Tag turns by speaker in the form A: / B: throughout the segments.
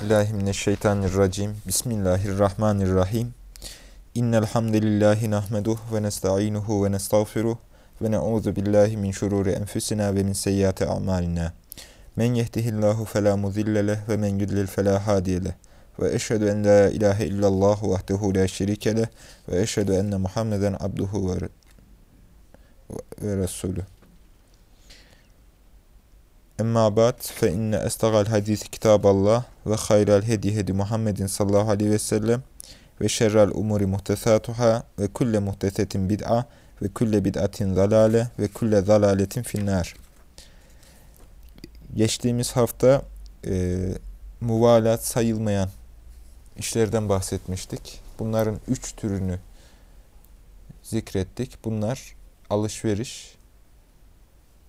A: Euzubillahimineşşeytanirracim. Bismillahirrahmanirrahim. İnnel hamdelellahi nahmeduhu ve nestainuhu ve nestağfiruh ve na'udzu billahi min şururi enfusina ve min seyyiati a'malina. Men yehdihillahu fela mudille ve men yudlil fela hadiye leh. Ve eşhedü en la ilahe illallah vahdehu la şerike leh ve eşhedü enne Muhammeden abduhu ve, ve. Emma ba'd fe inne estagal hadis kitaballah ve hayral hedi hedi Muhammedin sallallahu aleyhi ve sellem ve şerrel umuri muhtesatuhâ ve kulle muhtesetin bid'a ve kulle bid'atin zalale ve kulle zalaletin finnar. Geçtiğimiz hafta e, muvalat sayılmayan işlerden bahsetmiştik. Bunların üç türünü zikrettik. Bunlar alışveriş,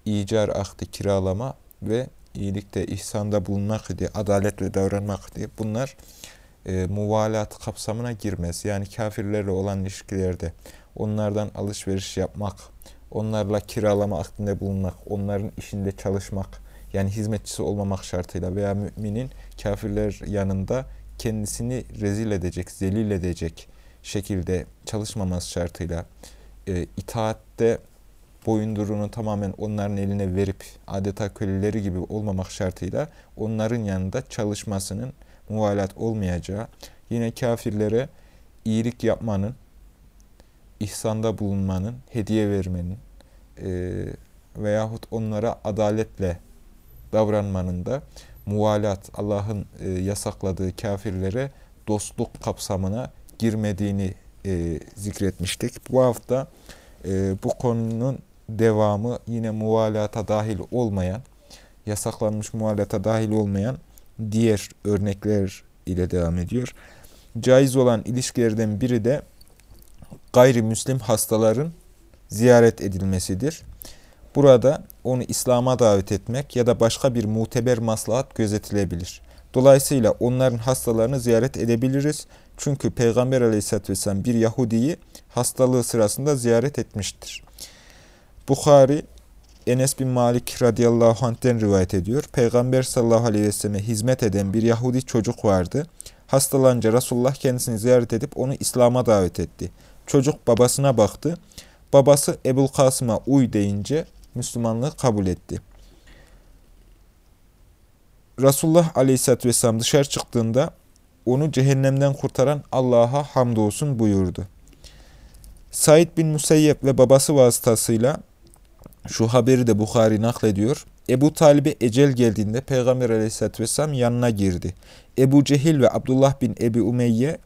A: icar akdi kiralama ve iyilikte, ihsanda bulunmak diye, adaletle davranmak diye bunlar e, muvalat kapsamına girmez. Yani kafirlerle olan ilişkilerde onlardan alışveriş yapmak, onlarla kiralama akdinde bulunmak, onların işinde çalışmak, yani hizmetçisi olmamak şartıyla veya müminin kafirler yanında kendisini rezil edecek, zelil edecek şekilde çalışmaması şartıyla e, itaatte boyundurunu tamamen onların eline verip adeta köleleri gibi olmamak şartıyla onların yanında çalışmasının muvalat olmayacağı, yine kafirlere iyilik yapmanın, ihsanda bulunmanın, hediye vermenin e, veyahut onlara adaletle davranmanın da muvalat, Allah'ın e, yasakladığı kafirlere dostluk kapsamına girmediğini e, zikretmiştik. Bu hafta e, bu konunun devamı yine muvalata dahil olmayan, yasaklanmış muvalata dahil olmayan diğer örnekler ile devam ediyor. Caiz olan ilişkilerden biri de gayrimüslim hastaların ziyaret edilmesidir. Burada onu İslam'a davet etmek ya da başka bir muteber maslahat gözetilebilir. Dolayısıyla onların hastalarını ziyaret edebiliriz. Çünkü Peygamber aleyhisselatü vesselam bir Yahudi'yi hastalığı sırasında ziyaret etmiştir. Bukhari Enes bin Malik radıyallahu anh'ten rivayet ediyor. Peygamber sallallahu aleyhi ve selleme hizmet eden bir Yahudi çocuk vardı. Hastalanınca Resulullah kendisini ziyaret edip onu İslam'a davet etti. Çocuk babasına baktı. Babası Ebul Kasım'a uy deyince Müslümanlığı kabul etti. Resulullah aleyhisselatü vesselam dışarı çıktığında onu cehennemden kurtaran Allah'a hamdolsun buyurdu. Said bin Musayyep ve babası vasıtasıyla şu haberi de Bukhari naklediyor. Ebu Talib'e ecel geldiğinde Peygamber aleyhisselatü vesselam yanına girdi. Ebu Cehil ve Abdullah bin Ebi Umeyye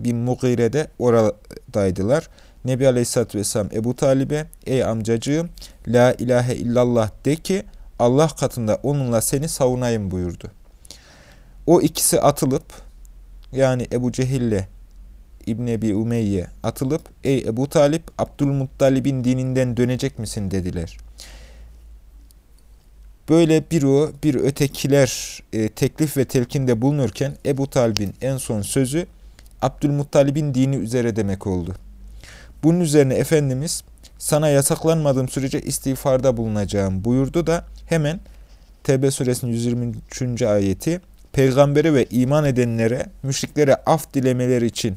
A: bin Mugire de oradaydılar. Nebi aleyhisselatü vesselam Ebu Talib'e ey amcacığım la ilahe illallah de ki Allah katında onunla seni savunayım buyurdu. O ikisi atılıp yani Ebu Cehil ile İbn Ebi Umeyye atılıp ey Ebu Talip Abdülmuttalib'in dininden dönecek misin dediler. Böyle bir o bir ötekiler e, teklif ve telkinde bulunurken Ebu Talib'in en son sözü Abdülmuttalib'in dini üzere demek oldu. Bunun üzerine Efendimiz sana yasaklanmadığım sürece istiğfarda bulunacağım buyurdu da hemen Tevbe suresinin 123. ayeti peygambere ve iman edenlere, müşriklere af dilemeleri için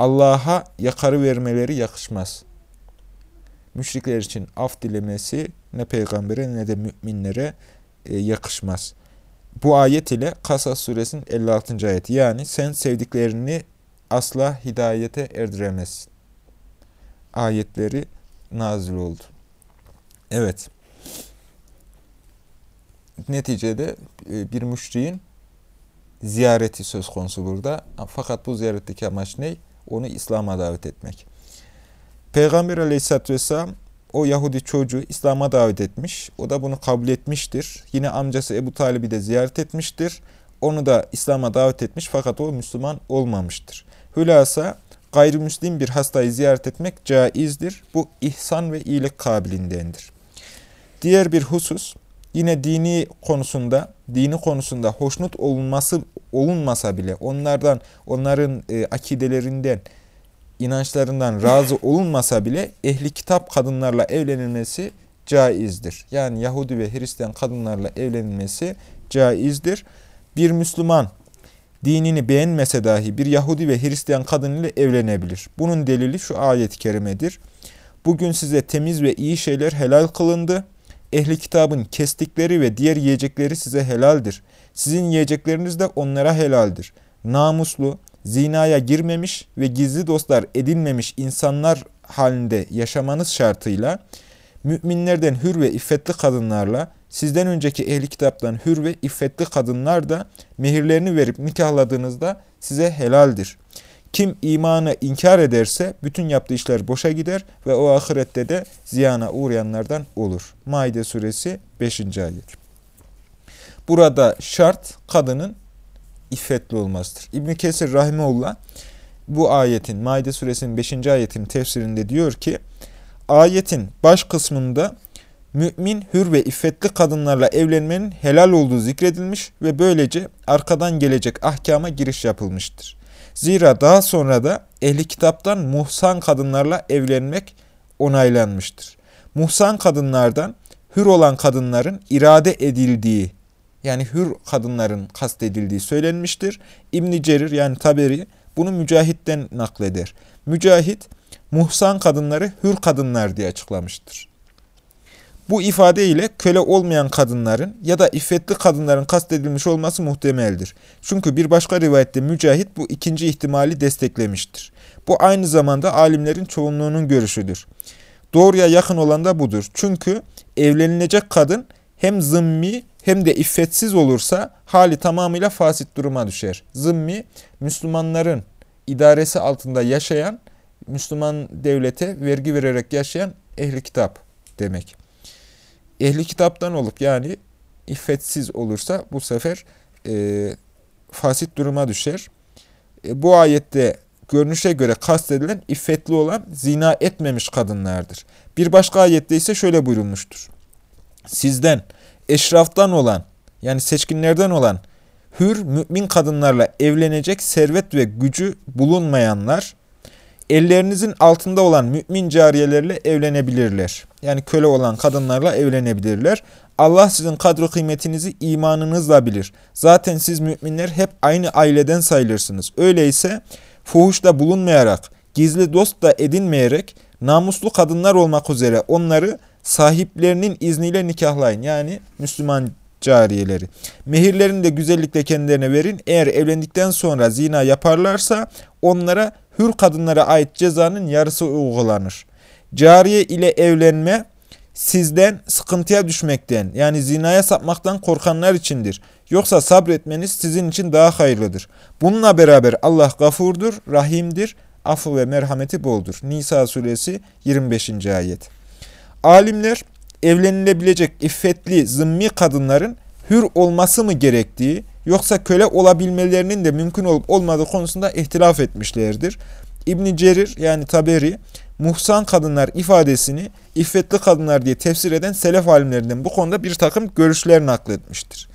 A: Allah'a yakarı vermeleri yakışmaz. Müşrikler için af dilemesi ne peygambere ne de müminlere e, yakışmaz. Bu ayet ile Kasas suresinin 56. ayeti. Yani sen sevdiklerini asla hidayete erdiremezsin. Ayetleri nazil oldu. Evet. Neticede e, bir müşriğin ziyareti söz konusu burada. Fakat bu ziyaretteki amaç ne? Onu İslam'a davet etmek. Peygamber aleyhisselatü vesselam o Yahudi çocuğu İslam'a davet etmiş. O da bunu kabul etmiştir. Yine amcası Ebu Talib'i de ziyaret etmiştir. Onu da İslam'a davet etmiş fakat o Müslüman olmamıştır. Hülasa gayrimüslim bir hastayı ziyaret etmek caizdir. Bu ihsan ve iyilik kabilindendir. Diğer bir husus yine dini konusunda, dini konusunda hoşnut olunması olunmasa bile onlardan, onların e, akidelerinden, inançlarından razı olunmasa bile ehli kitap kadınlarla evlenilmesi caizdir. Yani Yahudi ve Hristiyan kadınlarla evlenilmesi caizdir. Bir Müslüman dinini beğenmese dahi bir Yahudi ve Hristiyan kadın ile evlenebilir. Bunun delili şu ayet-i kerimedir. Bugün size temiz ve iyi şeyler helal kılındı. Ehli kitabın kestikleri ve diğer yiyecekleri size helaldir. Sizin yiyecekleriniz de onlara helaldir. Namuslu, zinaya girmemiş ve gizli dostlar edinmemiş insanlar halinde yaşamanız şartıyla müminlerden hür ve iffetli kadınlarla sizden önceki ehli kitaptan hür ve iffetli kadınlar da mehirlerini verip nikahladığınızda size helaldir. Kim imanı inkar ederse bütün yaptığı işler boşa gider ve o ahirette de ziyana uğrayanlardan olur. Maide suresi 5. ayet. Burada şart kadının iffetli olmasıdır. İbn Kesir rahimeullah bu ayetin Maide suresinin 5. ayetinin tefsirinde diyor ki ayetin baş kısmında mümin, hür ve iffetli kadınlarla evlenmenin helal olduğu zikredilmiş ve böylece arkadan gelecek ahkama giriş yapılmıştır. Zira daha sonra da ehli kitaptan muhsan kadınlarla evlenmek onaylanmıştır. Muhsan kadınlardan hür olan kadınların irade edildiği yani hür kadınların kastedildiği söylenmiştir. İbn Cerir yani Taberi bunu Mücahit'ten nakleder. Mücahit muhsan kadınları hür kadınlar diye açıklamıştır. Bu ifade ile köle olmayan kadınların ya da iffetli kadınların kastedilmiş olması muhtemeldir. Çünkü bir başka rivayette Mücahit bu ikinci ihtimali desteklemiştir. Bu aynı zamanda alimlerin çoğunluğunun görüşüdür. Doğruya yakın olan da budur. Çünkü evlenilecek kadın hem zımmi hem de iffetsiz olursa hali tamamıyla fasit duruma düşer. Zımmi, Müslümanların idaresi altında yaşayan, Müslüman devlete vergi vererek yaşayan ehli kitap demek. Ehli kitaptan olup yani iffetsiz olursa bu sefer e, fasit duruma düşer. E, bu ayette görünüşe göre kastedilen iffetli olan zina etmemiş kadınlardır. Bir başka ayette ise şöyle buyurulmuştur. Sizden eşraftan olan yani seçkinlerden olan hür mümin kadınlarla evlenecek servet ve gücü bulunmayanlar ellerinizin altında olan mümin cariyelerle evlenebilirler. Yani köle olan kadınlarla evlenebilirler. Allah sizin kadro kıymetinizi imanınızla bilir. Zaten siz müminler hep aynı aileden sayılırsınız. Öyleyse fuhuşta bulunmayarak, gizli dost da edinmeyerek, namuslu kadınlar olmak üzere onları sahiplerinin izniyle nikahlayın. Yani Müslüman cariyeleri. Mehirlerini de güzellikle kendilerine verin. Eğer evlendikten sonra zina yaparlarsa onlara hür kadınlara ait cezanın yarısı uygulanır. Cariye ile evlenme sizden sıkıntıya düşmekten yani zinaya sapmaktan korkanlar içindir. Yoksa sabretmeniz sizin için daha hayırlıdır. Bununla beraber Allah gafurdur, rahimdir, affı ve merhameti boldur. Nisa suresi 25. ayet. Alimler evlenilebilecek iffetli zımmi kadınların hür olması mı gerektiği yoksa köle olabilmelerinin de mümkün olup olmadığı konusunda ihtilaf etmişlerdir. İbn Cerir yani Taberi muhsan kadınlar ifadesini iffetli kadınlar diye tefsir eden selef alimlerinden bu konuda bir takım görüşler nakletmiştir.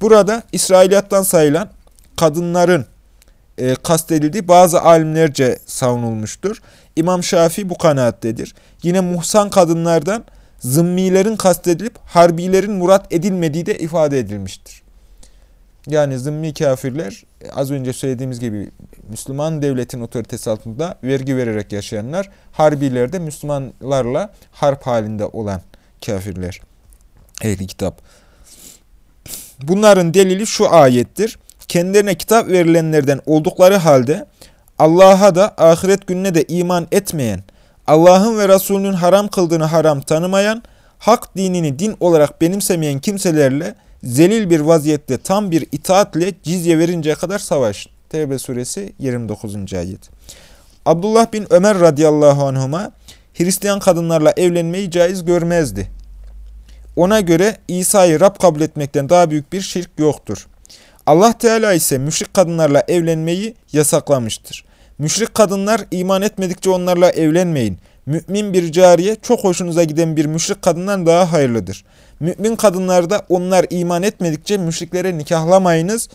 A: Burada İsrailiyattan sayılan kadınların e, kastedildiği bazı alimlerce savunulmuştur. İmam Şafii bu kanaattedir. Yine muhsan kadınlardan zımmilerin kastedilip harbilerin murat edilmediği de ifade edilmiştir. Yani zımmi kafirler az önce söylediğimiz gibi Müslüman devletin otoritesi altında vergi vererek yaşayanlar, harbiler de Müslümanlarla harp halinde olan kafirler. Ehli kitap. Bunların delili şu ayettir. Kendilerine kitap verilenlerden oldukları halde Allah'a da ahiret gününe de iman etmeyen, Allah'ın ve Resulünün haram kıldığını haram tanımayan, hak dinini din olarak benimsemeyen kimselerle zelil bir vaziyette tam bir itaatle cizye verinceye kadar savaş. Tevbe suresi 29. ayet. Abdullah bin Ömer radıyallahu anhuma Hristiyan kadınlarla evlenmeyi caiz görmezdi. Ona göre İsa'yı Rab kabul etmekten daha büyük bir şirk yoktur. Allah Teala ise müşrik kadınlarla evlenmeyi yasaklamıştır. Müşrik kadınlar iman etmedikçe onlarla evlenmeyin. Mümin bir cariye çok hoşunuza giden bir müşrik kadından daha hayırlıdır. Mümin kadınlarda onlar iman etmedikçe müşriklere nikahlamayınız.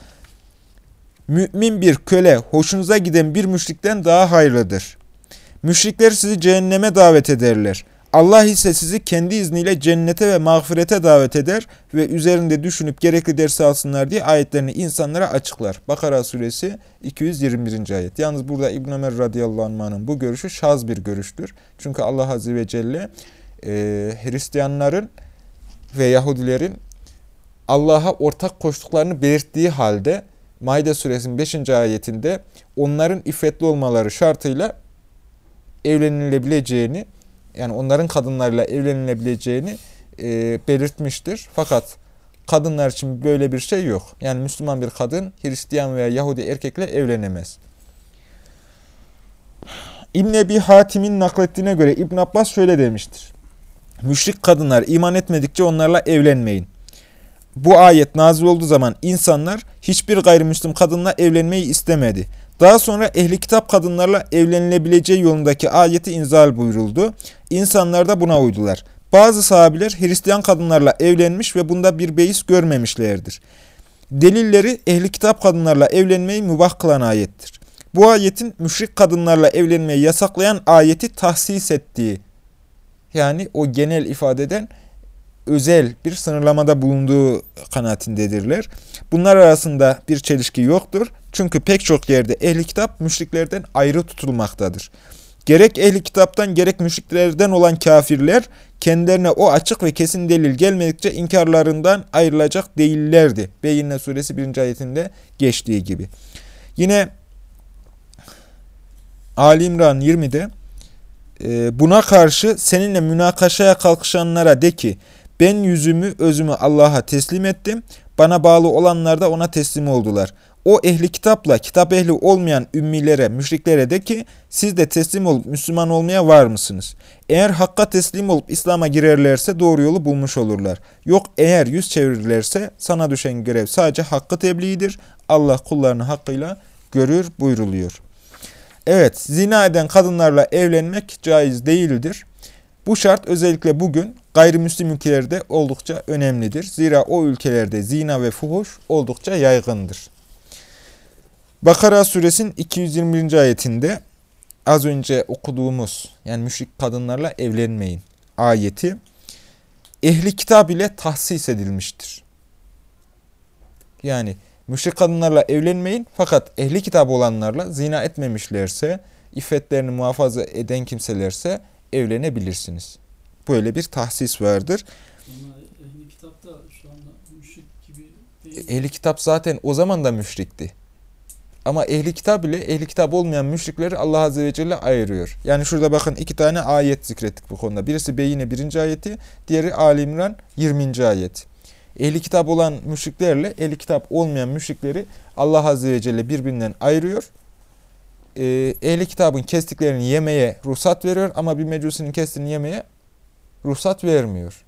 A: Mümin bir köle hoşunuza giden bir müşrikten daha hayırlıdır. Müşrikler sizi cehenneme davet ederler. Allah ise sizi kendi izniyle cennete ve mağfirete davet eder ve üzerinde düşünüp gerekli dersi alsınlar diye ayetlerini insanlara açıklar. Bakara suresi 221. ayet. Yalnız burada İbn Ömer radıyallahu anh'ın bu görüşü şaz bir görüştür. Çünkü Allah azze ve celle e, Hristiyanların ve Yahudilerin Allah'a ortak koştuklarını belirttiği halde Maide suresinin 5. ayetinde onların iffetli olmaları şartıyla evlenilebileceğini yani onların kadınlarla evlenilebileceğini e, belirtmiştir. Fakat kadınlar için böyle bir şey yok. Yani Müslüman bir kadın Hristiyan veya Yahudi erkekle evlenemez. İbn Ebi Hatim'in naklettiğine göre İbn Abbas şöyle demiştir. Müşrik kadınlar iman etmedikçe onlarla evlenmeyin. Bu ayet nazil olduğu zaman insanlar hiçbir gayrimüslim kadınla evlenmeyi istemedi. Daha sonra ehli kitap kadınlarla evlenilebileceği yolundaki ayeti inzal buyuruldu. İnsanlar da buna uydular. Bazı sahabiler Hristiyan kadınlarla evlenmiş ve bunda bir beis görmemişlerdir. Delilleri ehli kitap kadınlarla evlenmeyi mübah kılan ayettir. Bu ayetin müşrik kadınlarla evlenmeyi yasaklayan ayeti tahsis ettiği, yani o genel ifadeden özel bir sınırlamada bulunduğu kanaatindedirler. Bunlar arasında bir çelişki yoktur. Çünkü pek çok yerde ehli kitap müşriklerden ayrı tutulmaktadır. Gerek ehli kitaptan gerek müşriklerden olan kafirler kendilerine o açık ve kesin delil gelmedikçe inkarlarından ayrılacak değillerdi. Beyyinne suresi 1. ayetinde geçtiği gibi. Yine Ali İmran 20'de e, buna karşı seninle münakaşaya kalkışanlara de ki ben yüzümü özümü Allah'a teslim ettim. Bana bağlı olanlar da ona teslim oldular. O ehli kitapla kitap ehli olmayan ümmilere, müşriklere de ki siz de teslim olup Müslüman olmaya var mısınız? Eğer hakka teslim olup İslam'a girerlerse doğru yolu bulmuş olurlar. Yok eğer yüz çevirirlerse sana düşen görev sadece hakkı tebliğidir. Allah kullarını hakkıyla görür buyruluyor. Evet, zina eden kadınlarla evlenmek caiz değildir. Bu şart özellikle bugün gayrimüslim ülkelerde oldukça önemlidir. Zira o ülkelerde zina ve fuhuş oldukça yaygındır. Bakara suresinin 221. ayetinde az önce okuduğumuz yani müşrik kadınlarla evlenmeyin ayeti ehli kitap ile tahsis edilmiştir. Yani müşrik kadınlarla evlenmeyin fakat ehli kitap olanlarla zina etmemişlerse, iffetlerini muhafaza eden kimselerse evlenebilirsiniz. Böyle bir tahsis vardır.
B: ehli kitapta şu anda müşrik gibi değil.
A: Ehli kitap zaten o zaman da müşrikti. Ama ehli kitap ile ehli kitap olmayan müşrikleri Allah Azze ve Celle ayırıyor. Yani şurada bakın iki tane ayet zikrettik bu konuda. Birisi Beyine birinci ayeti, diğeri Ali İmran 20. ayet. Ehli kitap olan müşriklerle ehli kitap olmayan müşrikleri Allah Azze ve Celle birbirinden ayırıyor. Ee, ehli kitabın kestiklerini yemeye ruhsat veriyor ama bir mecusinin kestiğini yemeye ruhsat vermiyor.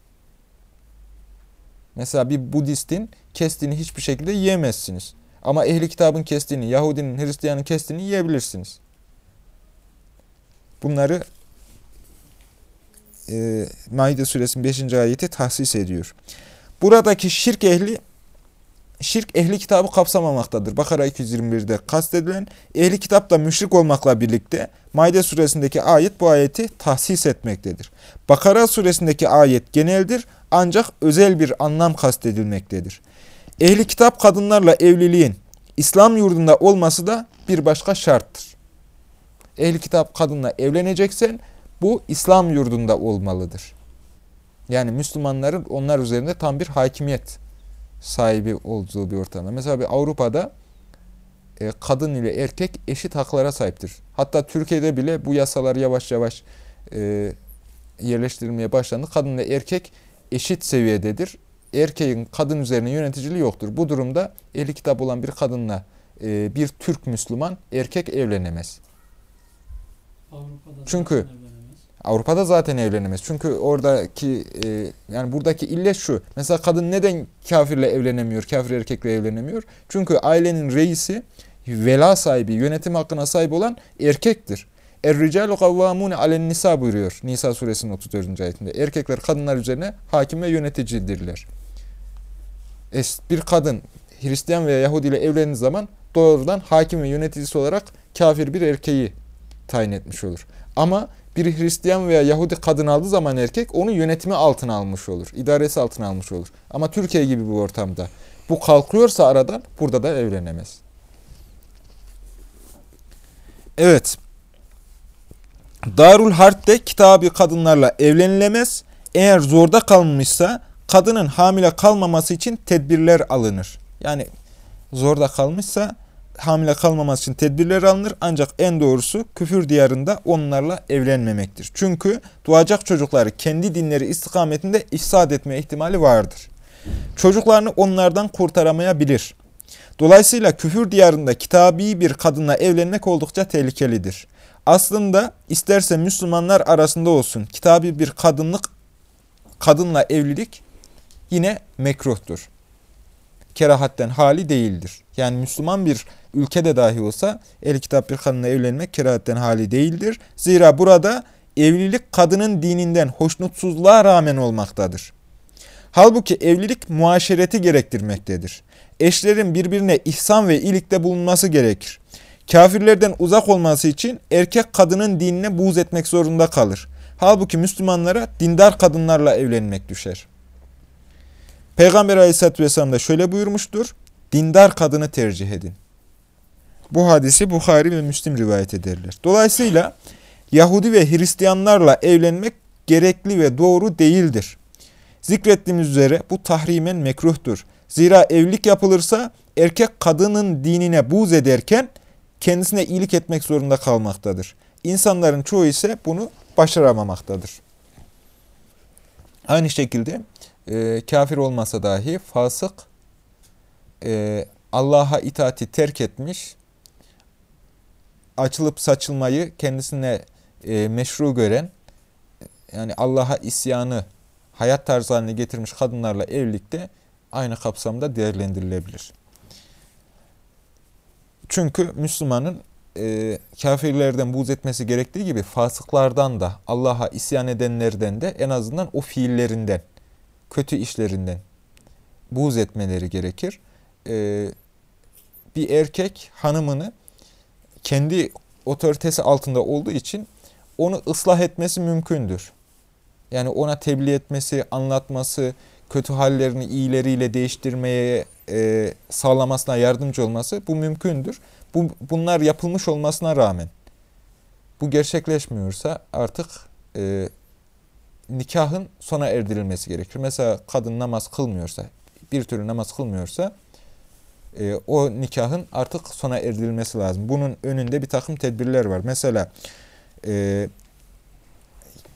A: Mesela bir Budistin kestiğini hiçbir şekilde yiyemezsiniz. Ama ehli kitabın kestiğini, Yahudinin, Hristiyanın kestiğini yiyebilirsiniz. Bunları e, Maide suresinin 5. ayeti tahsis ediyor. Buradaki şirk ehli şirk ehli kitabı kapsamamaktadır. Bakara 221'de kastedilen ehli kitap da müşrik olmakla birlikte Maide suresindeki ayet bu ayeti tahsis etmektedir. Bakara suresindeki ayet geneldir ancak özel bir anlam kastedilmektedir. Ehli kitap kadınlarla evliliğin İslam yurdunda olması da bir başka şarttır. Ehli kitap kadınla evleneceksen bu İslam yurdunda olmalıdır. Yani Müslümanların onlar üzerinde tam bir hakimiyet sahibi olduğu bir ortamda. Mesela bir Avrupa'da e, kadın ile erkek eşit haklara sahiptir. Hatta Türkiye'de bile bu yasalar yavaş yavaş e, yerleştirilmeye başlandı. Kadın ile erkek eşit seviyededir erkeğin kadın üzerine yöneticiliği yoktur. Bu durumda ehli kitap olan bir kadınla e, bir Türk Müslüman erkek evlenemez.
B: Avrupa'da
A: Çünkü
B: evlenemez.
A: Avrupa'da zaten evlenemez. Çünkü oradaki e, yani buradaki illet şu. Mesela kadın neden kafirle evlenemiyor, kafir erkekle evlenemiyor? Çünkü ailenin reisi, vela sahibi, yönetim hakkına sahip olan erkektir. Er-ricalu kavvamune alen nisa buyuruyor Nisa suresinin 34. ayetinde. Erkekler kadınlar üzerine hakim ve yöneticidirler bir kadın Hristiyan veya Yahudi ile evlendiği zaman doğrudan hakim ve yöneticisi olarak kafir bir erkeği tayin etmiş olur. Ama bir Hristiyan veya Yahudi kadın aldığı zaman erkek onu yönetimi altına almış olur. idaresi altına almış olur. Ama Türkiye gibi bir ortamda bu kalkıyorsa aradan burada da evlenemez. Evet. Darul Harp'te kitabi kadınlarla evlenilemez. Eğer zorda kalmışsa kadının hamile kalmaması için tedbirler alınır. Yani zorda kalmışsa hamile kalmaması için tedbirler alınır. Ancak en doğrusu küfür diyarında onlarla evlenmemektir. Çünkü doğacak çocukları kendi dinleri istikametinde ifsad etme ihtimali vardır. Çocuklarını onlardan kurtaramayabilir. Dolayısıyla küfür diyarında kitabi bir kadınla evlenmek oldukça tehlikelidir. Aslında isterse Müslümanlar arasında olsun kitabi bir kadınlık kadınla evlilik yine mekruhtur. Kerahatten hali değildir. Yani Müslüman bir ülkede dahi olsa el kitap bir kadınla evlenmek kerahatten hali değildir. Zira burada evlilik kadının dininden hoşnutsuzluğa rağmen olmaktadır. Halbuki evlilik muaşereti gerektirmektedir. Eşlerin birbirine ihsan ve iyilikte bulunması gerekir. Kafirlerden uzak olması için erkek kadının dinine buğz etmek zorunda kalır. Halbuki Müslümanlara dindar kadınlarla evlenmek düşer. Peygamber aleyhissalatü vesselam da şöyle buyurmuştur. Dindar kadını tercih edin. Bu hadisi Bukhari ve Müslim rivayet ederler. Dolayısıyla Yahudi ve Hristiyanlarla evlenmek gerekli ve doğru değildir. Zikrettiğimiz üzere bu tahrimen mekruhtur. Zira evlilik yapılırsa erkek kadının dinine buz ederken kendisine iyilik etmek zorunda kalmaktadır. İnsanların çoğu ise bunu başaramamaktadır. Aynı şekilde e, kafir olmasa dahi fasık e, Allah'a itaati terk etmiş, açılıp saçılmayı kendisine e, meşru gören, yani Allah'a isyanı hayat tarzı haline getirmiş kadınlarla evlilikte aynı kapsamda değerlendirilebilir. Çünkü Müslümanın e, kafirlerden buğz etmesi gerektiği gibi fasıklardan da Allah'a isyan edenlerden de en azından o fiillerinden, kötü işlerinden buğz etmeleri gerekir. E, bir erkek hanımını kendi otoritesi altında olduğu için onu ıslah etmesi mümkündür. Yani ona tebliğ etmesi, anlatması, kötü hallerini iyileriyle değiştirmeye e, sağlamasına yardımcı olması bu mümkündür. Bu, bunlar yapılmış olmasına rağmen bu gerçekleşmiyorsa artık e, nikahın sona erdirilmesi gerekir. Mesela kadın namaz kılmıyorsa, bir türlü namaz kılmıyorsa e, o nikahın artık sona erdirilmesi lazım. Bunun önünde bir takım tedbirler var. Mesela e,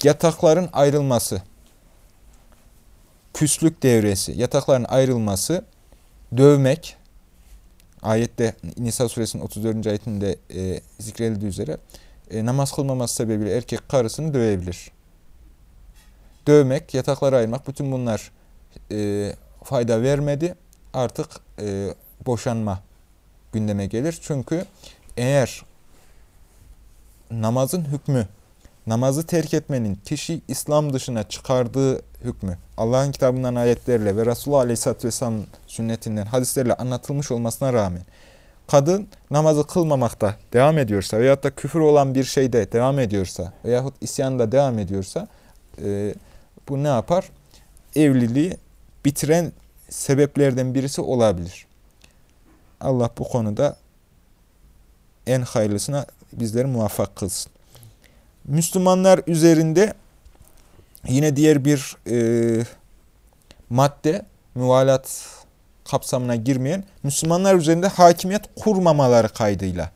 A: yatakların ayrılması, küslük devresi, yatakların ayrılması, dövmek, ayette Nisa suresinin 34. ayetinde e, zikredildiği üzere e, namaz kılmaması sebebiyle erkek karısını dövebilir. Dövmek, yatakları ayırmak, bütün bunlar e, fayda vermedi. Artık e, boşanma gündeme gelir. Çünkü eğer namazın hükmü namazı terk etmenin kişi İslam dışına çıkardığı hükmü Allah'ın kitabından ayetlerle ve Resulullah Aleyhisselatü Vesselam sünnetinden hadislerle anlatılmış olmasına rağmen kadın namazı kılmamakta devam ediyorsa veyahut da küfür olan bir şeyde devam ediyorsa veyahut isyanda devam ediyorsa e, bu ne yapar? Evliliği bitiren sebeplerden birisi olabilir. Allah bu konuda en hayırlısına bizleri muvaffak kılsın. Müslümanlar üzerinde yine diğer bir e, madde müvalat kapsamına girmeyen Müslümanlar üzerinde hakimiyet kurmamaları kaydıyla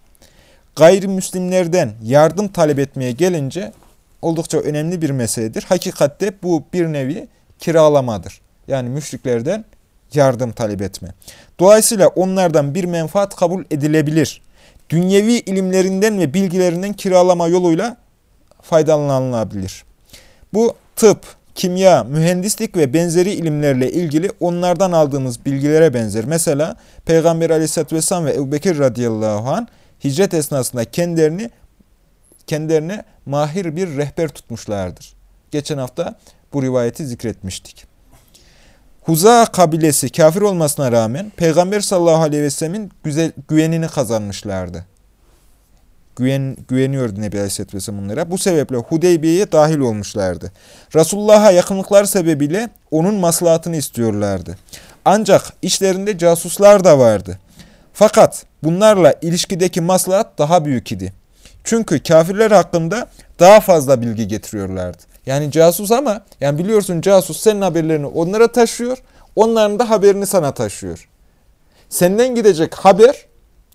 A: gayrimüslimlerden yardım talep etmeye gelince oldukça önemli bir meseledir. Hakikatte bu bir nevi kiralamadır. Yani müşriklerden yardım talep etme. Dolayısıyla onlardan bir menfaat kabul edilebilir. Dünyevi ilimlerinden ve bilgilerinden kiralama yoluyla faydalanılabilir. Bu tıp, kimya, mühendislik ve benzeri ilimlerle ilgili onlardan aldığımız bilgilere benzer. Mesela Peygamber aleyhissalatü vesselam ve Ebu Bekir radıyallahu anh hicret esnasında kendilerini kendilerine mahir bir rehber tutmuşlardır. Geçen hafta bu rivayeti zikretmiştik. Huza kabilesi kafir olmasına rağmen Peygamber sallallahu aleyhi ve sellemin güzel, güvenini kazanmışlardı. Güven, güveniyordu Nebi Aleyhisselatü Vesselam bunlara. Bu sebeple Hudeybiye'ye dahil olmuşlardı. Resulullah'a yakınlıklar sebebiyle onun maslahatını istiyorlardı. Ancak işlerinde casuslar da vardı. Fakat bunlarla ilişkideki maslahat daha büyük idi. Çünkü kafirler hakkında daha fazla bilgi getiriyorlardı. Yani casus ama yani biliyorsun casus senin haberlerini onlara taşıyor. Onların da haberini sana taşıyor. Senden gidecek haber,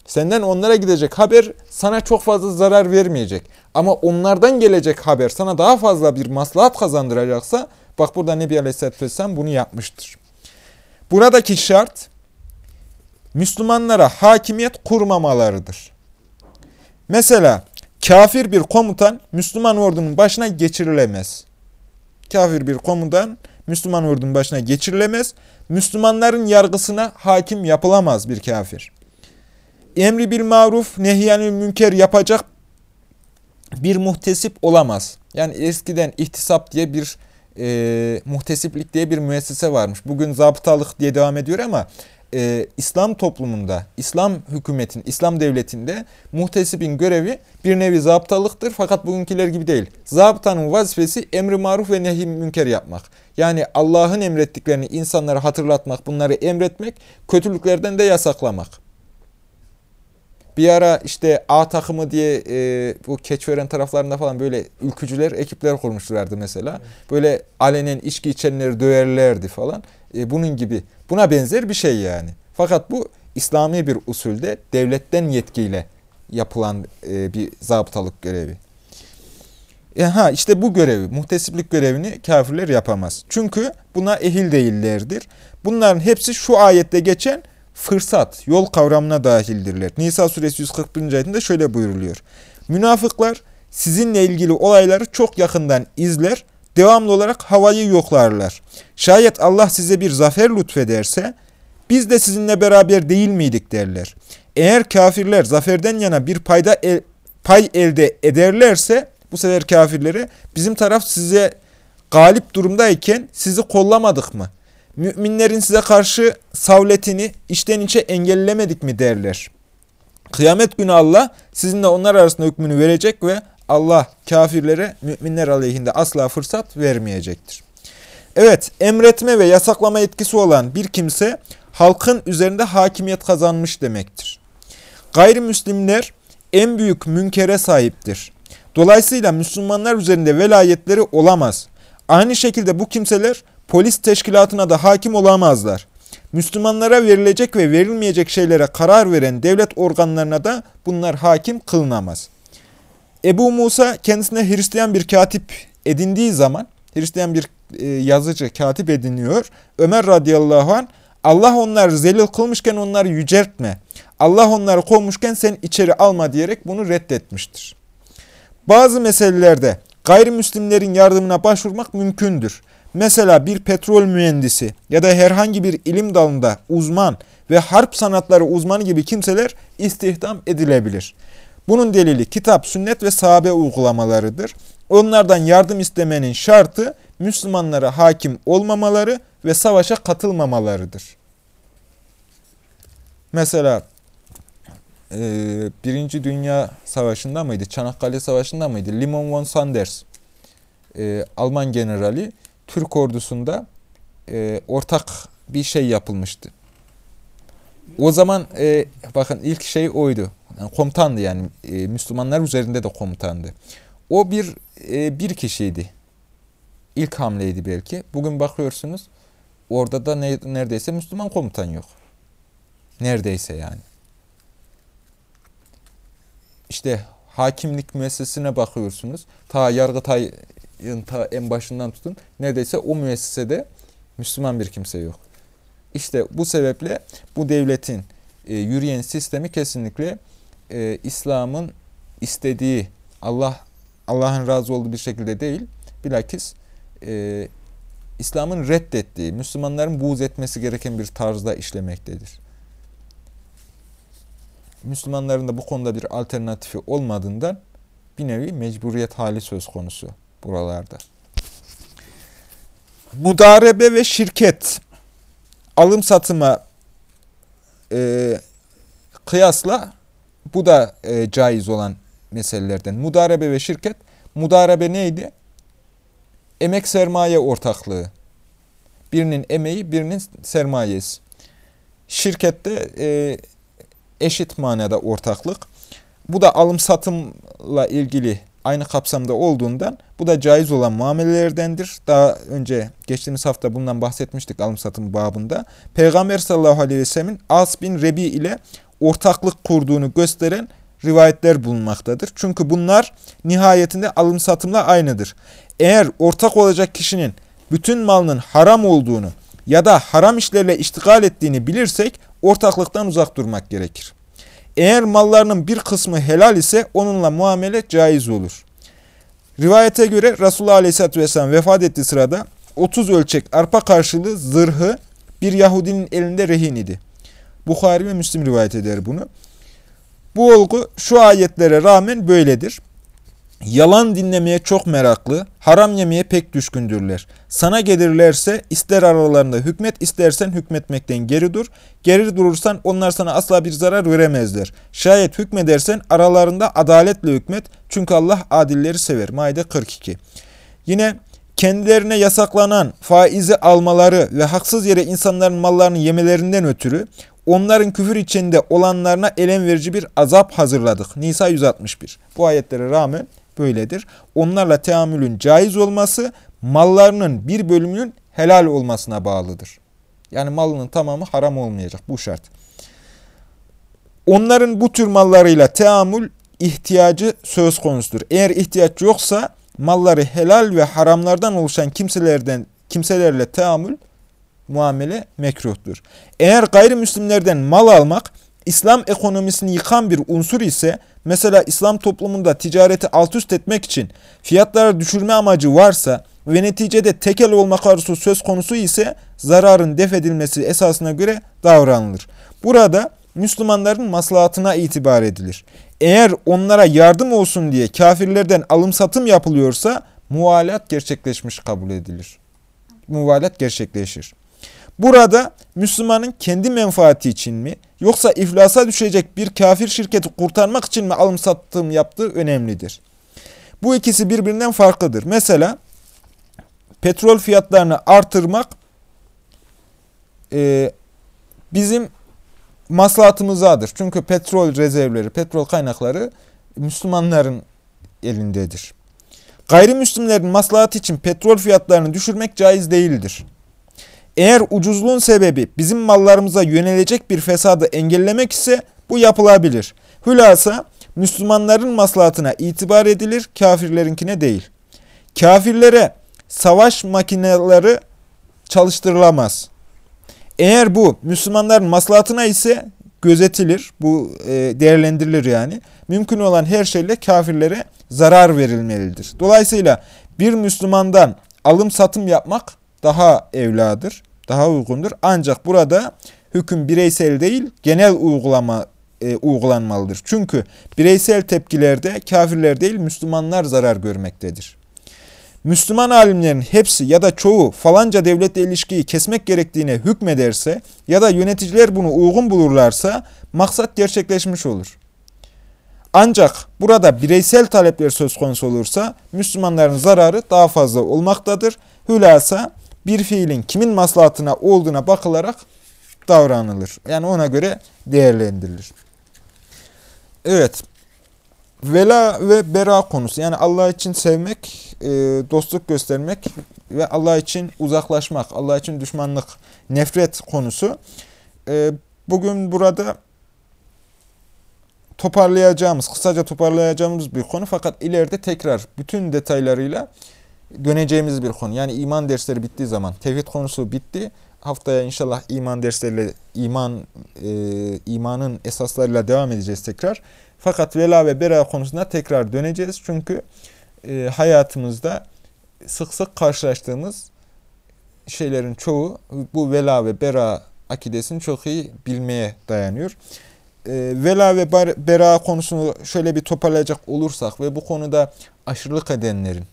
A: senden onlara gidecek haber sana çok fazla zarar vermeyecek. Ama onlardan gelecek haber sana daha fazla bir maslahat kazandıracaksa bak burada Nebi Aleyhisselatü Vesselam bunu yapmıştır. Buradaki şart Müslümanlara hakimiyet kurmamalarıdır. Mesela kafir bir komutan Müslüman ordunun başına geçirilemez. Kafir bir komutan Müslüman ordunun başına geçirilemez. Müslümanların yargısına hakim yapılamaz bir kafir. Emri bil maruf, nehyanül münker yapacak bir muhtesip olamaz. Yani eskiden ihtisap diye bir e, muhtesiplik diye bir müessese varmış. Bugün zabıtalık diye devam ediyor ama e, İslam toplumunda, İslam hükümetin, İslam devletinde muhtesibin görevi bir nevi zabıtalıktır. Fakat bugünküler gibi değil. Zabıtanın vazifesi emri maruf ve nehi münker yapmak. Yani Allah'ın emrettiklerini insanlara hatırlatmak, bunları emretmek, kötülüklerden de yasaklamak. Bir ara işte A takımı diye e, bu keçveren taraflarında falan böyle ülkücüler ekipler kurmuşlardı mesela. Böyle alenen içki içenleri döverlerdi falan. E, bunun gibi. Buna benzer bir şey yani. Fakat bu İslami bir usulde devletten yetkiyle yapılan e, bir zabıtalık görevi. E, ha işte bu görevi, muhtesiplik görevini kafirler yapamaz. Çünkü buna ehil değillerdir. Bunların hepsi şu ayette geçen fırsat, yol kavramına dahildirler. Nisa suresi 141. ayetinde şöyle buyuruluyor. Münafıklar sizinle ilgili olayları çok yakından izler, devamlı olarak havayı yoklarlar. Şayet Allah size bir zafer lütfederse, biz de sizinle beraber değil miydik derler. Eğer kafirler zaferden yana bir payda el, pay elde ederlerse, bu sefer kafirlere bizim taraf size galip durumdayken sizi kollamadık mı? Müminlerin size karşı savletini içten içe engellemedik mi derler. Kıyamet günü Allah sizinle onlar arasında hükmünü verecek ve Allah kafirlere müminler aleyhinde asla fırsat vermeyecektir. Evet, emretme ve yasaklama etkisi olan bir kimse halkın üzerinde hakimiyet kazanmış demektir. Gayrimüslimler en büyük münkere sahiptir. Dolayısıyla Müslümanlar üzerinde velayetleri olamaz. Aynı şekilde bu kimseler polis teşkilatına da hakim olamazlar. Müslümanlara verilecek ve verilmeyecek şeylere karar veren devlet organlarına da bunlar hakim kılınamaz. Ebu Musa kendisine Hristiyan bir katip edindiği zaman, Hristiyan bir e, yazıcı, katip ediniyor. Ömer radıyallahu anh, Allah onları zelil kılmışken onları yüceltme. Allah onları kovmuşken sen içeri alma diyerek bunu reddetmiştir. Bazı meselelerde gayrimüslimlerin yardımına başvurmak mümkündür. Mesela bir petrol mühendisi ya da herhangi bir ilim dalında uzman ve harp sanatları uzmanı gibi kimseler istihdam edilebilir. Bunun delili kitap, sünnet ve sahabe uygulamalarıdır. Onlardan yardım istemenin şartı Müslümanlara hakim olmamaları ve savaşa katılmamalarıdır. Mesela e, Birinci Dünya Savaşı'nda mıydı? Çanakkale Savaşı'nda mıydı? Limon von Sanders, e, Alman generali, Türk ordusunda e, ortak bir şey yapılmıştı. O zaman e, bakın ilk şey oydu. Yani komutandı yani. E, Müslümanlar üzerinde de komutandı. O bir e, bir kişiydi. İlk hamleydi belki. Bugün bakıyorsunuz orada da ne, neredeyse Müslüman komutan yok. Neredeyse yani. İşte hakimlik müessesesine bakıyorsunuz. Ta Yargıtay'ın ta en başından tutun. Neredeyse o müessesede Müslüman bir kimse yok. İşte bu sebeple bu devletin e, yürüyen sistemi kesinlikle e, İslam'ın istediği Allah Allah'ın razı olduğu bir şekilde değil, bilakis e, İslam'ın reddettiği, Müslümanların buğz etmesi gereken bir tarzda işlemektedir. Müslümanların da bu konuda bir alternatifi olmadığından bir nevi mecburiyet hali söz konusu buralarda. Mudarebe ve şirket alım satıma e, kıyasla bu da e, caiz olan meselelerden. Mudarebe ve şirket. Mudarebe neydi? Emek sermaye ortaklığı. Birinin emeği, birinin sermayesi. Şirkette e, eşit manada ortaklık. Bu da alım satımla ilgili aynı kapsamda olduğundan bu da caiz olan muamelelerdendir. Daha önce geçtiğimiz hafta bundan bahsetmiştik alım satım babında. Peygamber sallallahu aleyhi ve sellemin As bin Rebi ile ortaklık kurduğunu gösteren rivayetler bulunmaktadır. Çünkü bunlar nihayetinde alım satımla aynıdır. Eğer ortak olacak kişinin bütün malının haram olduğunu ya da haram işlerle iştigal ettiğini bilirsek ortaklıktan uzak durmak gerekir. Eğer mallarının bir kısmı helal ise onunla muamele caiz olur. Rivayete göre Resulullah Aleyhisselatü Vesselam vefat ettiği sırada 30 ölçek arpa karşılığı zırhı bir Yahudinin elinde rehin idi. Bukhari ve Müslim rivayet eder bunu. Bu olgu şu ayetlere rağmen böyledir. Yalan dinlemeye çok meraklı, haram yemeye pek düşkündürler. Sana gelirlerse ister aralarında hükmet, istersen hükmetmekten geri dur. Geri durursan onlar sana asla bir zarar veremezler. Şayet hükmedersen aralarında adaletle hükmet. Çünkü Allah adilleri sever. Maide 42. Yine kendilerine yasaklanan faizi almaları ve haksız yere insanların mallarını yemelerinden ötürü onların küfür içinde olanlarına elem verici bir azap hazırladık. Nisa 161. Bu ayetlere rağmen böyledir. Onlarla teamülün caiz olması mallarının bir bölümünün helal olmasına bağlıdır. Yani malının tamamı haram olmayacak. Bu şart. Onların bu tür mallarıyla teamül ihtiyacı söz konusudur. Eğer ihtiyaç yoksa malları helal ve haramlardan oluşan kimselerden kimselerle teamül muamele mekruhtur. Eğer gayrimüslimlerden mal almak İslam ekonomisini yıkan bir unsur ise mesela İslam toplumunda ticareti alt üst etmek için fiyatları düşürme amacı varsa ve neticede tekel olmak arzusu söz konusu ise zararın def edilmesi esasına göre davranılır. Burada Müslümanların maslahatına itibar edilir. Eğer onlara yardım olsun diye kafirlerden alım satım yapılıyorsa muvalat gerçekleşmiş kabul edilir. Muvalat gerçekleşir. Burada Müslümanın kendi menfaati için mi yoksa iflasa düşecek bir kafir şirketi kurtarmak için mi alım satım yaptığı önemlidir. Bu ikisi birbirinden farklıdır. Mesela petrol fiyatlarını artırmak e, bizim maslahatımızadır. Çünkü petrol rezervleri, petrol kaynakları Müslümanların elindedir. Gayrimüslimlerin maslahatı için petrol fiyatlarını düşürmek caiz değildir. Eğer ucuzluğun sebebi bizim mallarımıza yönelecek bir fesadı engellemek ise bu yapılabilir. Hülasa Müslümanların maslahatına itibar edilir, kafirlerinkine değil. Kafirlere savaş makineleri çalıştırılamaz. Eğer bu Müslümanların maslahatına ise gözetilir, bu e, değerlendirilir yani. Mümkün olan her şeyle kafirlere zarar verilmelidir. Dolayısıyla bir Müslümandan alım satım yapmak daha evladır, daha uygundur. Ancak burada hüküm bireysel değil, genel uygulama e, uygulanmalıdır. Çünkü bireysel tepkilerde kafirler değil Müslümanlar zarar görmektedir. Müslüman alimlerin hepsi ya da çoğu falanca devletle ilişkiyi kesmek gerektiğine hükmederse ya da yöneticiler bunu uygun bulurlarsa maksat gerçekleşmiş olur. Ancak burada bireysel talepler söz konusu olursa Müslümanların zararı daha fazla olmaktadır. Hülasa bir fiilin kimin maslahatına olduğuna bakılarak davranılır. Yani ona göre değerlendirilir. Evet. Vela ve bera konusu. Yani Allah için sevmek, e, dostluk göstermek ve Allah için uzaklaşmak, Allah için düşmanlık, nefret konusu. E, bugün burada toparlayacağımız, kısaca toparlayacağımız bir konu fakat ileride tekrar bütün detaylarıyla döneceğimiz bir konu. Yani iman dersleri bittiği zaman tevhid konusu bitti. Haftaya inşallah iman dersleriyle iman e, imanın esaslarıyla devam edeceğiz tekrar. Fakat vela ve bera konusunda tekrar döneceğiz. Çünkü e, hayatımızda sık sık karşılaştığımız şeylerin çoğu bu vela ve bera akidesini çok iyi bilmeye dayanıyor. E, vela ve bera konusunu şöyle bir toparlayacak olursak ve bu konuda aşırılık edenlerin,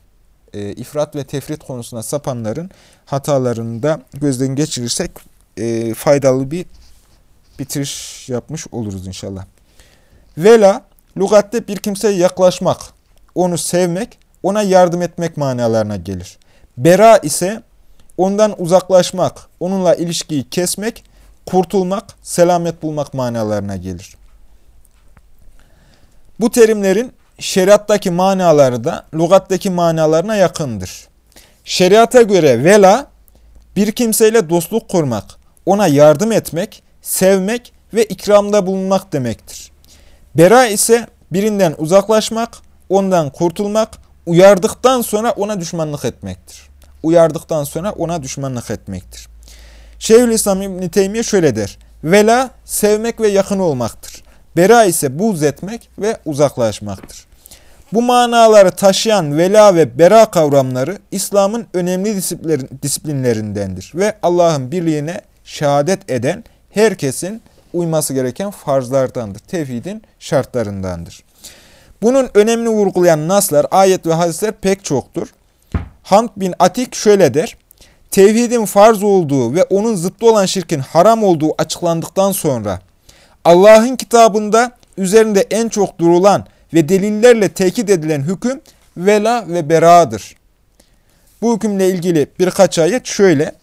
A: e, ifrat ve tefrit konusuna sapanların hatalarını da gözden geçirirsek e, faydalı bir bitiriş yapmış oluruz inşallah. Vela Lugatte bir kimseye yaklaşmak, onu sevmek, ona yardım etmek manalarına gelir. Bera ise ondan uzaklaşmak, onunla ilişkiyi kesmek, kurtulmak, selamet bulmak manalarına gelir. Bu terimlerin şeriattaki manaları da lugattaki manalarına yakındır. Şeriata göre vela bir kimseyle dostluk kurmak, ona yardım etmek, sevmek ve ikramda bulunmak demektir. Bera ise birinden uzaklaşmak, ondan kurtulmak, uyardıktan sonra ona düşmanlık etmektir. Uyardıktan sonra ona düşmanlık etmektir. Şeyhülislam İbn Teymiye şöyle der. Vela sevmek ve yakın olmaktır. Bera ise buz etmek ve uzaklaşmaktır. Bu manaları taşıyan vela ve bera kavramları İslam'ın önemli disiplinlerindendir ve Allah'ın birliğine şehadet eden herkesin uyması gereken farzlardandır. Tevhidin şartlarındandır. Bunun önemli vurgulayan naslar, ayet ve hadisler pek çoktur. Hamd bin Atik şöyle der. Tevhidin farz olduğu ve onun zıttı olan şirkin haram olduğu açıklandıktan sonra Allah'ın kitabında üzerinde en çok durulan ve delillerle tekit edilen hüküm vela ve beradır. Bu hükümle ilgili birkaç ayet şöyle.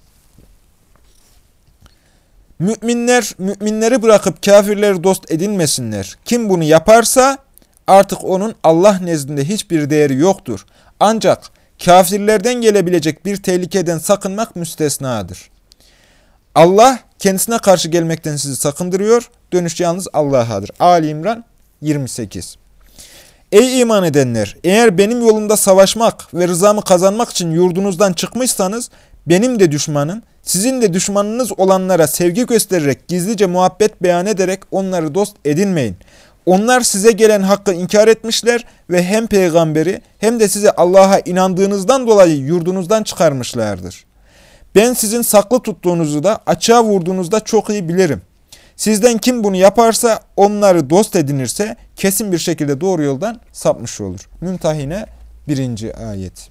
A: Müminler, müminleri bırakıp kafirleri dost edinmesinler. Kim bunu yaparsa artık onun Allah nezdinde hiçbir değeri yoktur. Ancak kafirlerden gelebilecek bir tehlikeden sakınmak müstesnadır. Allah kendisine karşı gelmekten sizi sakındırıyor. Dönüş yalnız Allah'adır. Ali İmran 28 Ey iman edenler! Eğer benim yolumda savaşmak ve rızamı kazanmak için yurdunuzdan çıkmışsanız, benim de düşmanım, sizin de düşmanınız olanlara sevgi göstererek, gizlice muhabbet beyan ederek onları dost edinmeyin. Onlar size gelen hakkı inkar etmişler ve hem peygamberi hem de size Allah'a inandığınızdan dolayı yurdunuzdan çıkarmışlardır. Ben sizin saklı tuttuğunuzu da açığa vurduğunuzda çok iyi bilirim. Sizden kim bunu yaparsa, onları dost edinirse kesin bir şekilde doğru yoldan sapmış olur. Mümtahine 1. ayet.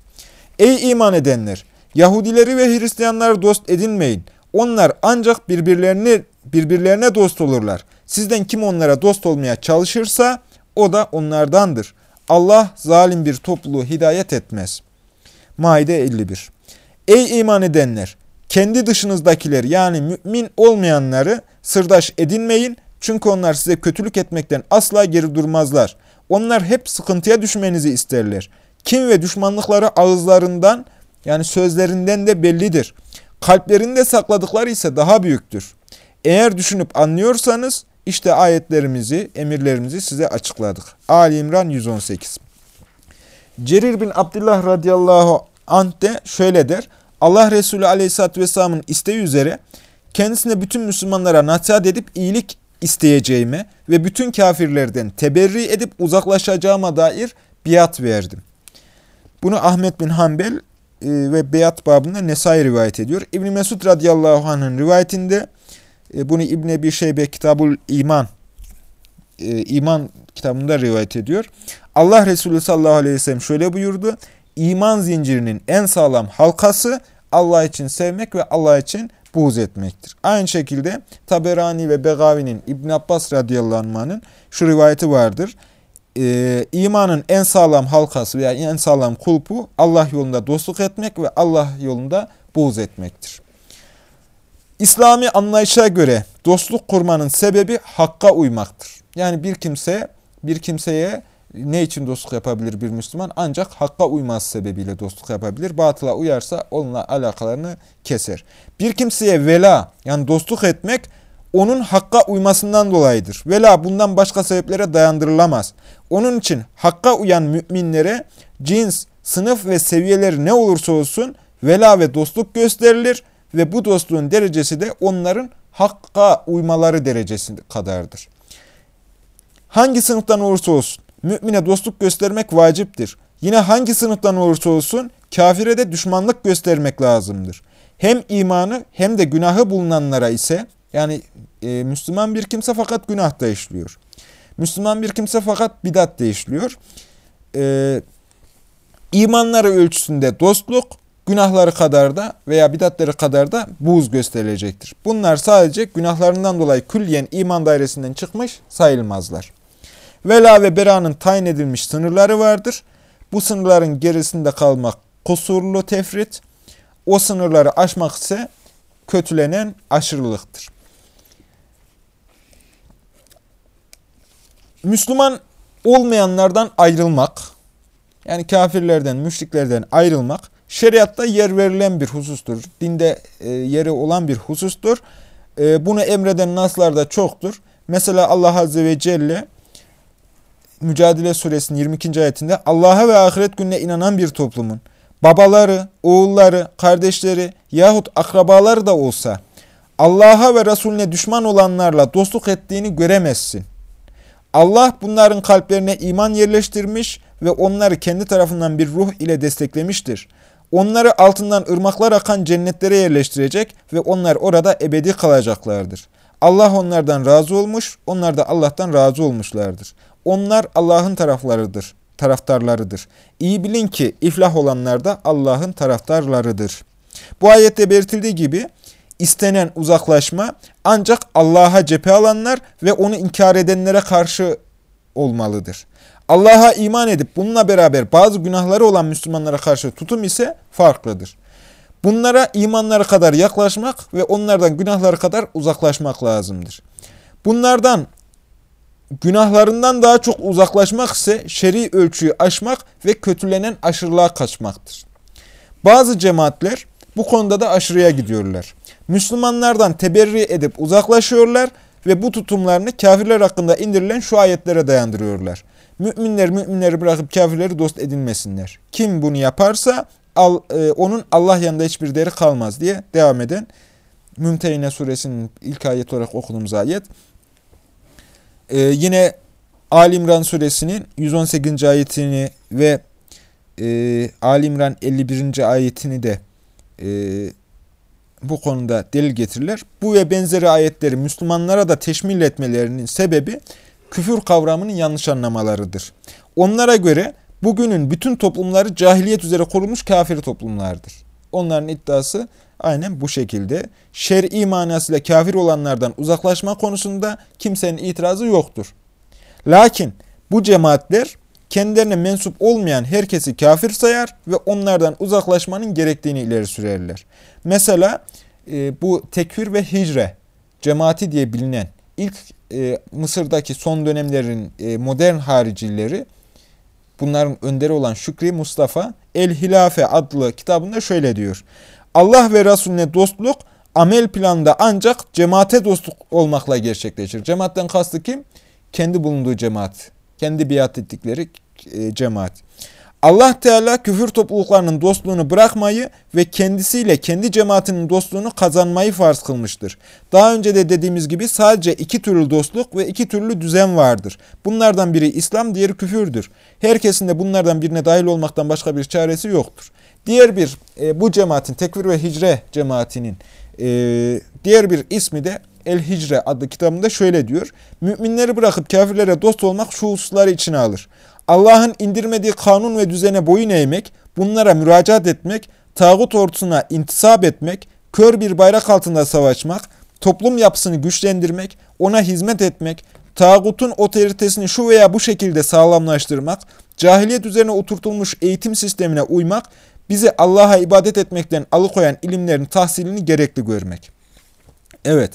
A: Ey iman edenler! Yahudileri ve Hristiyanları dost edinmeyin. Onlar ancak birbirlerini birbirlerine dost olurlar. Sizden kim onlara dost olmaya çalışırsa o da onlardandır. Allah zalim bir topluluğu hidayet etmez. Maide 51 Ey iman edenler! Kendi dışınızdakiler yani mümin olmayanları sırdaş edinmeyin. Çünkü onlar size kötülük etmekten asla geri durmazlar. Onlar hep sıkıntıya düşmenizi isterler. Kim ve düşmanlıkları ağızlarından yani sözlerinden de bellidir. Kalplerinde sakladıkları ise daha büyüktür. Eğer düşünüp anlıyorsanız işte ayetlerimizi, emirlerimizi size açıkladık. Ali İmran 118 Cerir bin Abdullah radıyallahu anh de şöyle der. Allah Resulü aleyhisselatü vesselamın isteği üzere kendisine bütün Müslümanlara nasihat edip iyilik isteyeceğime ve bütün kafirlerden teberri edip uzaklaşacağıma dair biat verdim. Bunu Ahmet bin Hanbel e, ve beyat babında Nesai rivayet ediyor. İbn Mesud radıyallahu anh'ın rivayetinde e, bunu İbn Ebi Şeybe Kitabul İman e, İman kitabında rivayet ediyor. Allah Resulü sallallahu aleyhi ve sellem şöyle buyurdu. İman zincirinin en sağlam halkası Allah için sevmek ve Allah için buğz etmektir. Aynı şekilde Taberani ve Begavi'nin İbn Abbas radıyallahu anh'ın şu rivayeti vardır. Ee, imanın en sağlam halkası veya en sağlam kulpu Allah yolunda dostluk etmek ve Allah yolunda buğz etmektir. İslami anlayışa göre dostluk kurmanın sebebi hakka uymaktır. Yani bir kimse bir kimseye ne için dostluk yapabilir bir Müslüman? Ancak hakka uyması sebebiyle dostluk yapabilir. Batıla uyarsa onunla alakalarını keser. Bir kimseye vela yani dostluk etmek onun hakka uymasından dolayıdır. Vela bundan başka sebeplere dayandırılamaz. Onun için hakka uyan müminlere cins, sınıf ve seviyeleri ne olursa olsun vela ve dostluk gösterilir ve bu dostluğun derecesi de onların hakka uymaları derecesi kadardır. Hangi sınıftan olursa olsun Mümine dostluk göstermek vaciptir. Yine hangi sınıftan olursa olsun kafire de düşmanlık göstermek lazımdır. Hem imanı hem de günahı bulunanlara ise yani e, Müslüman bir kimse fakat günah da işliyor. Müslüman bir kimse fakat bidat da işliyor. E, imanları ölçüsünde dostluk, günahları kadar da veya bidatları kadar da buğz gösterilecektir. Bunlar sadece günahlarından dolayı külliyen iman dairesinden çıkmış sayılmazlar. Vela ve beranın tayin edilmiş sınırları vardır. Bu sınırların gerisinde kalmak kusurlu tefrit. O sınırları aşmak ise kötülenen aşırılıktır. Müslüman olmayanlardan ayrılmak, yani kafirlerden, müşriklerden ayrılmak, şeriatta yer verilen bir husustur. Dinde e, yeri olan bir husustur. E, bunu emreden naslar da çoktur. Mesela Allah Azze ve Celle Mücadele Suresinin 22. ayetinde Allah'a ve ahiret gününe inanan bir toplumun babaları, oğulları, kardeşleri yahut akrabaları da olsa Allah'a ve Resulüne düşman olanlarla dostluk ettiğini göremezsin. Allah bunların kalplerine iman yerleştirmiş ve onları kendi tarafından bir ruh ile desteklemiştir. Onları altından ırmaklar akan cennetlere yerleştirecek ve onlar orada ebedi kalacaklardır. Allah onlardan razı olmuş, onlar da Allah'tan razı olmuşlardır. Onlar Allah'ın taraflarıdır, taraftarlarıdır. İyi bilin ki iflah olanlar da Allah'ın taraftarlarıdır. Bu ayette belirtildiği gibi istenen uzaklaşma ancak Allah'a cephe alanlar ve onu inkar edenlere karşı olmalıdır. Allah'a iman edip bununla beraber bazı günahları olan Müslümanlara karşı tutum ise farklıdır. Bunlara imanları kadar yaklaşmak ve onlardan günahları kadar uzaklaşmak lazımdır. Bunlardan günahlarından daha çok uzaklaşmak ise şer'i ölçüyü aşmak ve kötülenen aşırılığa kaçmaktır. Bazı cemaatler bu konuda da aşırıya gidiyorlar. Müslümanlardan teberri edip uzaklaşıyorlar ve bu tutumlarını kafirler hakkında indirilen şu ayetlere dayandırıyorlar. Müminler müminleri bırakıp kafirleri dost edinmesinler. Kim bunu yaparsa al, e, onun Allah yanında hiçbir değeri kalmaz diye devam eden Mümtehine suresinin ilk ayet olarak okuduğumuz ayet. E, yine Ali İmran suresinin 118. ayetini ve e, Ali İmran 51. ayetini de e, bu konuda delil getirirler. Bu ve benzeri ayetleri Müslümanlara da teşmil etmelerinin sebebi küfür kavramının yanlış anlamalarıdır. Onlara göre bugünün bütün toplumları cahiliyet üzere kurulmuş kafir toplumlardır. Onların iddiası aynen bu şekilde. Şer'i manasıyla kafir olanlardan uzaklaşma konusunda kimsenin itirazı yoktur. Lakin bu cemaatler kendilerine mensup olmayan herkesi kafir sayar ve onlardan uzaklaşmanın gerektiğini ileri sürerler. Mesela e, bu tekfir ve hicre cemaati diye bilinen ilk e, Mısır'daki son dönemlerin e, modern haricileri bunların önderi olan Şükri Mustafa El Hilafe adlı kitabında şöyle diyor. Allah ve Resulüne dostluk amel planında ancak cemaate dostluk olmakla gerçekleşir. Cemaatten kastı kim? Kendi bulunduğu cemaat. Kendi biat ettikleri e, cemaat. Allah Teala küfür topluluklarının dostluğunu bırakmayı ve kendisiyle kendi cemaatinin dostluğunu kazanmayı farz kılmıştır. Daha önce de dediğimiz gibi sadece iki türlü dostluk ve iki türlü düzen vardır. Bunlardan biri İslam, diğeri küfürdür. Herkesin de bunlardan birine dahil olmaktan başka bir çaresi yoktur. Diğer bir, e, bu cemaatin, tekfir ve hicre cemaatinin e, diğer bir ismi de El Hicre adlı kitabında şöyle diyor. Müminleri bırakıp kafirlere dost olmak şu hususları içine alır. Allah'ın indirmediği kanun ve düzene boyun eğmek, bunlara müracaat etmek, tağut ordusuna intisap etmek, kör bir bayrak altında savaşmak, toplum yapısını güçlendirmek, ona hizmet etmek, tağutun otoritesini şu veya bu şekilde sağlamlaştırmak, cahiliyet üzerine oturtulmuş eğitim sistemine uymak, bizi Allah'a ibadet etmekten alıkoyan ilimlerin tahsilini gerekli görmek. Evet,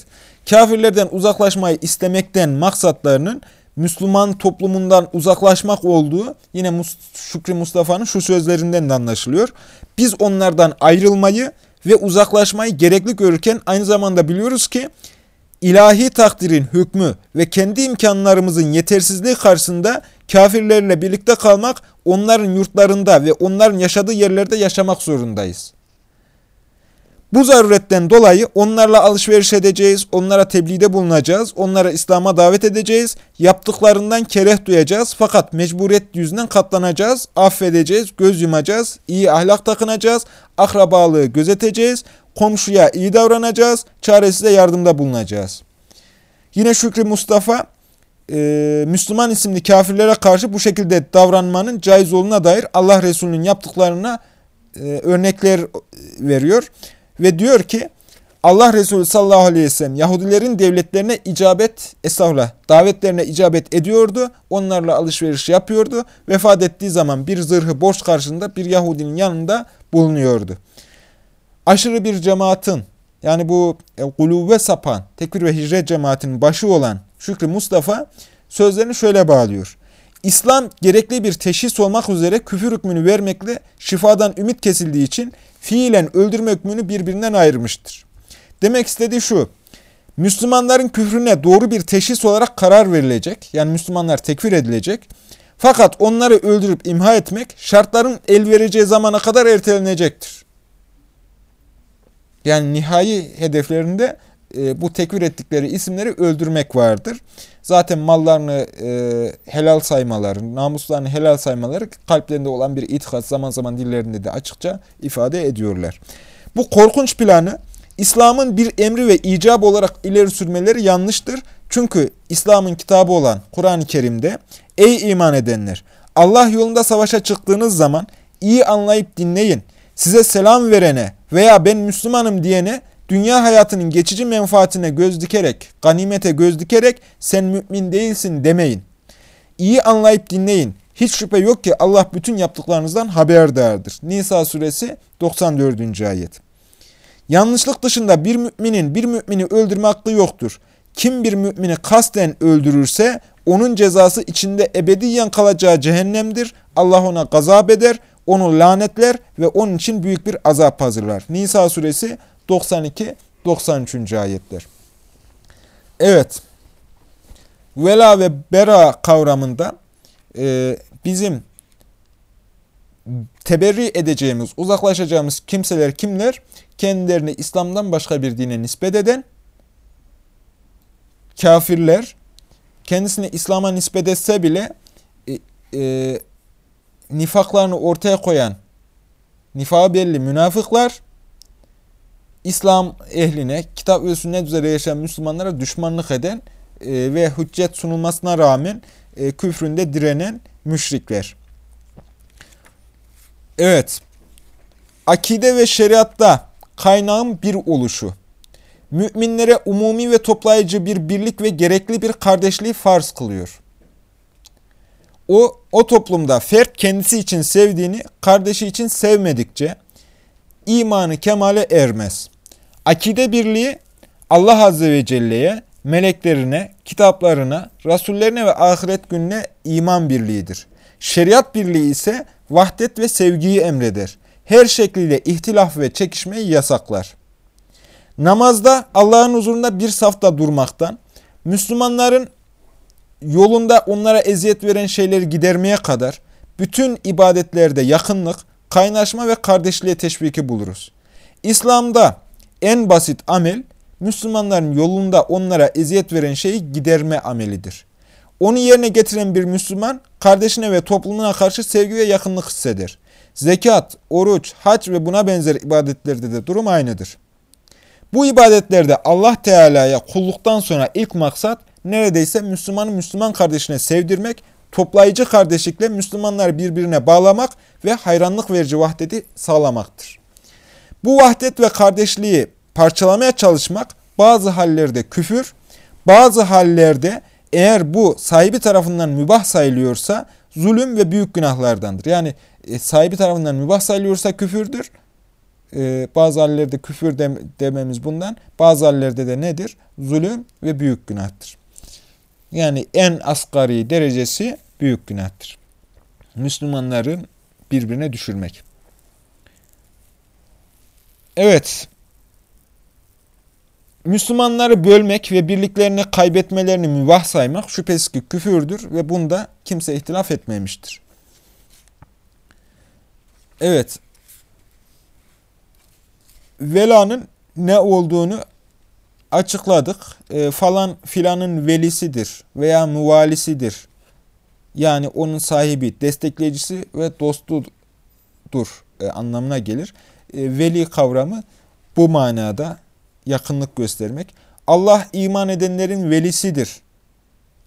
A: kafirlerden uzaklaşmayı istemekten maksatlarının Müslüman toplumundan uzaklaşmak olduğu yine Şükrü Mustafa'nın şu sözlerinden de anlaşılıyor. Biz onlardan ayrılmayı ve uzaklaşmayı gerekli görürken aynı zamanda biliyoruz ki ilahi takdirin hükmü ve kendi imkanlarımızın yetersizliği karşısında kafirlerle birlikte kalmak, onların yurtlarında ve onların yaşadığı yerlerde yaşamak zorundayız. Bu zaruretten dolayı onlarla alışveriş edeceğiz, onlara tebliğde bulunacağız, onlara İslam'a davet edeceğiz, yaptıklarından kereh duyacağız fakat mecburiyet yüzünden katlanacağız, affedeceğiz, göz yumacağız, iyi ahlak takınacağız, akrabalığı gözeteceğiz, komşuya iyi davranacağız, çaresize yardımda bulunacağız. Yine Şükrü Mustafa, e, Müslüman isimli kafirlere karşı bu şekilde davranmanın caiz olduğuna dair Allah Resulü'nün yaptıklarına e, örnekler veriyor. Ve diyor ki Allah Resulü sallallahu aleyhi ve sellem Yahudilerin devletlerine icabet, estağfurullah, davetlerine icabet ediyordu. Onlarla alışveriş yapıyordu. Vefat ettiği zaman bir zırhı borç karşılığında bir Yahudinin yanında bulunuyordu. Aşırı bir cemaatin, yani bu e, gulube sapan, tekfir ve hicret cemaatinin başı olan Şükrü Mustafa sözlerini şöyle bağlıyor. İslam gerekli bir teşhis olmak üzere küfür hükmünü vermekle şifadan ümit kesildiği için fiilen öldürme hükmünü birbirinden ayırmıştır. Demek istediği şu, Müslümanların küfrüne doğru bir teşhis olarak karar verilecek. Yani Müslümanlar tekfir edilecek. Fakat onları öldürüp imha etmek şartların el vereceği zamana kadar ertelenecektir. Yani nihai hedeflerinde e, bu tekfir ettikleri isimleri öldürmek vardır. Zaten mallarını e, helal saymaları, namuslarını helal saymaları kalplerinde olan bir itikat zaman zaman dillerinde de açıkça ifade ediyorlar. Bu korkunç planı İslam'ın bir emri ve icab olarak ileri sürmeleri yanlıştır. Çünkü İslam'ın kitabı olan Kur'an-ı Kerim'de ey iman edenler Allah yolunda savaşa çıktığınız zaman iyi anlayıp dinleyin. Size selam verene veya ben Müslümanım diyene dünya hayatının geçici menfaatine göz dikerek, ganimete göz dikerek sen mümin değilsin demeyin. İyi anlayıp dinleyin. Hiç şüphe yok ki Allah bütün yaptıklarınızdan haberdardır. Nisa suresi 94. ayet. Yanlışlık dışında bir müminin bir mümini öldürme hakkı yoktur. Kim bir mümini kasten öldürürse onun cezası içinde ebediyen kalacağı cehennemdir. Allah ona gazap eder, onu lanetler ve onun için büyük bir azap hazırlar. Nisa suresi 92-93. ayetler. Evet, vela ve bera kavramında e, bizim teberri edeceğimiz, uzaklaşacağımız kimseler kimler? Kendilerini İslam'dan başka bir dine nispet eden kafirler, kendisini İslam'a nispet etse bile e, e, nifaklarını ortaya koyan nifa belli münafıklar, İslam ehline, kitap ve sünnet üzere yaşayan Müslümanlara düşmanlık eden e, ve hüccet sunulmasına rağmen e, küfründe direnen müşrikler. Evet, akide ve şeriatta kaynağın bir oluşu, müminlere umumi ve toplayıcı bir birlik ve gerekli bir kardeşliği farz kılıyor. O, o toplumda fert kendisi için sevdiğini kardeşi için sevmedikçe imanı kemale ermez. Akide birliği Allah Azze ve Celle'ye, meleklerine, kitaplarına, rasullerine ve ahiret gününe iman birliğidir. Şeriat birliği ise vahdet ve sevgiyi emreder. Her şekliyle ihtilaf ve çekişmeyi yasaklar. Namazda Allah'ın huzurunda bir safta durmaktan, Müslümanların yolunda onlara eziyet veren şeyleri gidermeye kadar bütün ibadetlerde yakınlık, kaynaşma ve kardeşliğe teşviki buluruz. İslam'da en basit amel, Müslümanların yolunda onlara eziyet veren şeyi giderme amelidir. Onu yerine getiren bir Müslüman, kardeşine ve toplumuna karşı sevgi ve yakınlık hisseder. Zekat, oruç, hac ve buna benzer ibadetlerde de durum aynıdır. Bu ibadetlerde Allah Teala'ya kulluktan sonra ilk maksat neredeyse Müslümanı Müslüman kardeşine sevdirmek, toplayıcı kardeşlikle Müslümanları birbirine bağlamak ve hayranlık verici vahdeti sağlamaktır. Bu vahdet ve kardeşliği parçalamaya çalışmak bazı hallerde küfür, bazı hallerde eğer bu sahibi tarafından mübah sayılıyorsa zulüm ve büyük günahlardandır. Yani e, sahibi tarafından mübah sayılıyorsa küfürdür. E, bazı hallerde küfür dememiz bundan. Bazı hallerde de nedir? Zulüm ve büyük günahtır. Yani en asgari derecesi büyük günahtır. Müslümanların birbirine düşürmek. Evet, Müslümanları bölmek ve birliklerini kaybetmelerini mübah saymak şüphesiz ki küfürdür ve bunda kimse ihtilaf etmemiştir. Evet. Velanın ne olduğunu açıkladık. E, falan filanın velisidir veya muvalisidir. Yani onun sahibi, destekleyicisi ve dostudur e, anlamına gelir. E, veli kavramı bu manada yakınlık göstermek. Allah iman edenlerin velisidir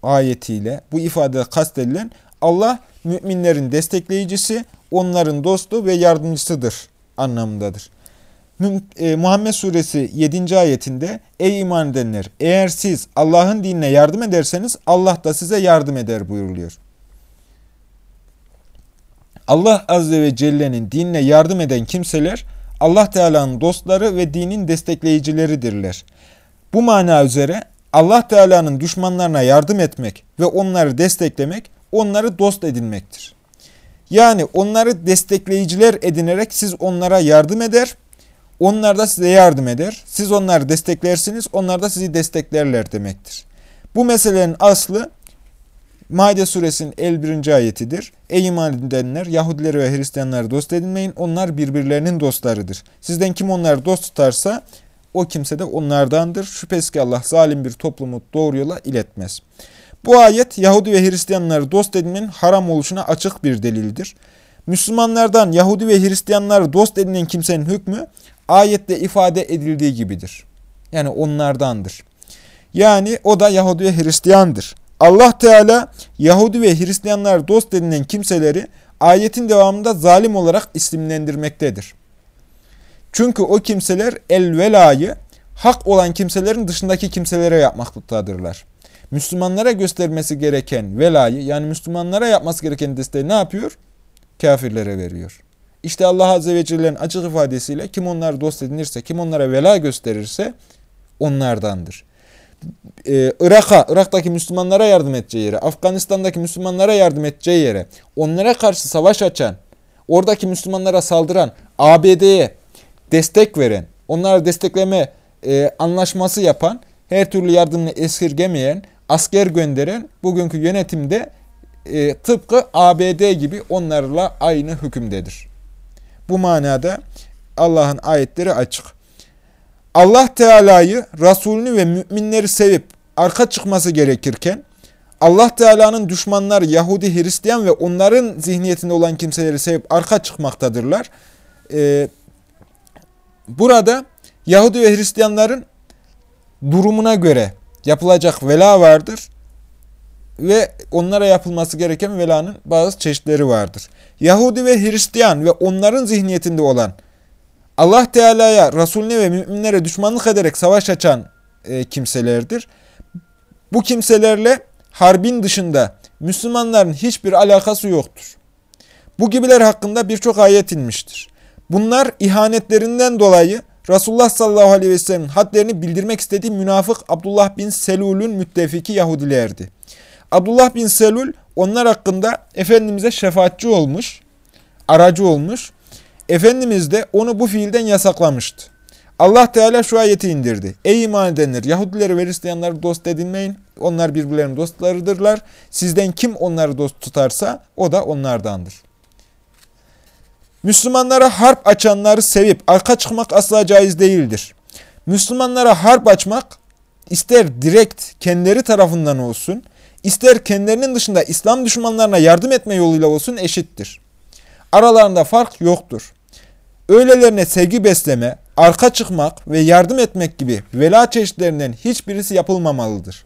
A: ayetiyle bu ifade kastedilen Allah müminlerin destekleyicisi, onların dostu ve yardımcısıdır anlamındadır. e, Muhammed Suresi 7. ayetinde Ey iman edenler eğer siz Allah'ın dinine yardım ederseniz Allah da size yardım eder buyuruluyor. Allah Azze ve Celle'nin dinine yardım eden kimseler Allah Teala'nın dostları ve dinin destekleyicileridirler. Bu mana üzere Allah Teala'nın düşmanlarına yardım etmek ve onları desteklemek onları dost edinmektir. Yani onları destekleyiciler edinerek siz onlara yardım eder, onlar da size yardım eder. Siz onları desteklersiniz, onlar da sizi desteklerler demektir. Bu meselenin aslı Maide suresinin 51. ayetidir. Ey iman edenler, Yahudileri ve Hristiyanları dost edinmeyin. Onlar birbirlerinin dostlarıdır. Sizden kim onları dost tutarsa o kimse de onlardandır. Şüphesiz ki Allah zalim bir toplumu doğru yola iletmez. Bu ayet Yahudi ve Hristiyanları dost edinmenin haram oluşuna açık bir delildir. Müslümanlardan Yahudi ve Hristiyanları dost edinen kimsenin hükmü ayette ifade edildiği gibidir. Yani onlardandır. Yani o da Yahudi ve Hristiyandır. Allah Teala Yahudi ve Hristiyanlar dost edinen kimseleri ayetin devamında zalim olarak isimlendirmektedir. Çünkü o kimseler el velayı hak olan kimselerin dışındaki kimselere yapmaktadırlar. Müslümanlara göstermesi gereken velayı yani Müslümanlara yapması gereken desteği ne yapıyor? Kafirlere veriyor. İşte Allah Azze ve Celle'nin açık ifadesiyle kim onları dost edinirse, kim onlara vela gösterirse onlardandır. Ee, Irak'a, Irak'taki Müslümanlara yardım edeceği yere, Afganistan'daki Müslümanlara yardım edeceği yere, onlara karşı savaş açan, oradaki Müslümanlara saldıran, ABD'ye destek veren, onlara destekleme e, anlaşması yapan, her türlü yardımını esirgemeyen, asker gönderen bugünkü yönetimde e, tıpkı ABD gibi onlarla aynı hükümdedir. Bu manada Allah'ın ayetleri açık. Allah Teala'yı, Resulünü ve müminleri sevip arka çıkması gerekirken, Allah Teala'nın düşmanları Yahudi, Hristiyan ve onların zihniyetinde olan kimseleri sevip arka çıkmaktadırlar. Ee, burada Yahudi ve Hristiyanların durumuna göre yapılacak vela vardır ve onlara yapılması gereken velanın bazı çeşitleri vardır. Yahudi ve Hristiyan ve onların zihniyetinde olan Allah Teala'ya, Resulüne ve müminlere düşmanlık ederek savaş açan e, kimselerdir. Bu kimselerle harbin dışında Müslümanların hiçbir alakası yoktur. Bu gibiler hakkında birçok ayet inmiştir. Bunlar ihanetlerinden dolayı Resulullah sallallahu aleyhi ve sellem'in hadlerini bildirmek istediği münafık Abdullah bin Selul'ün müttefiki Yahudilerdi. Abdullah bin Selul onlar hakkında Efendimiz'e şefaatçi olmuş, aracı olmuş. Efendimiz de onu bu fiilden yasaklamıştı. Allah Teala şu ayeti indirdi. Ey iman edenler, Yahudileri ve Hristiyanları dost edinmeyin. Onlar birbirlerinin dostlarıdırlar. Sizden kim onları dost tutarsa o da onlardandır. Müslümanlara harp açanları sevip arka çıkmak asla caiz değildir. Müslümanlara harp açmak ister direkt kendileri tarafından olsun, ister kendilerinin dışında İslam düşmanlarına yardım etme yoluyla olsun eşittir. Aralarında fark yoktur. Öylelerine sevgi besleme, arka çıkmak ve yardım etmek gibi vela çeşitlerinden hiçbirisi yapılmamalıdır.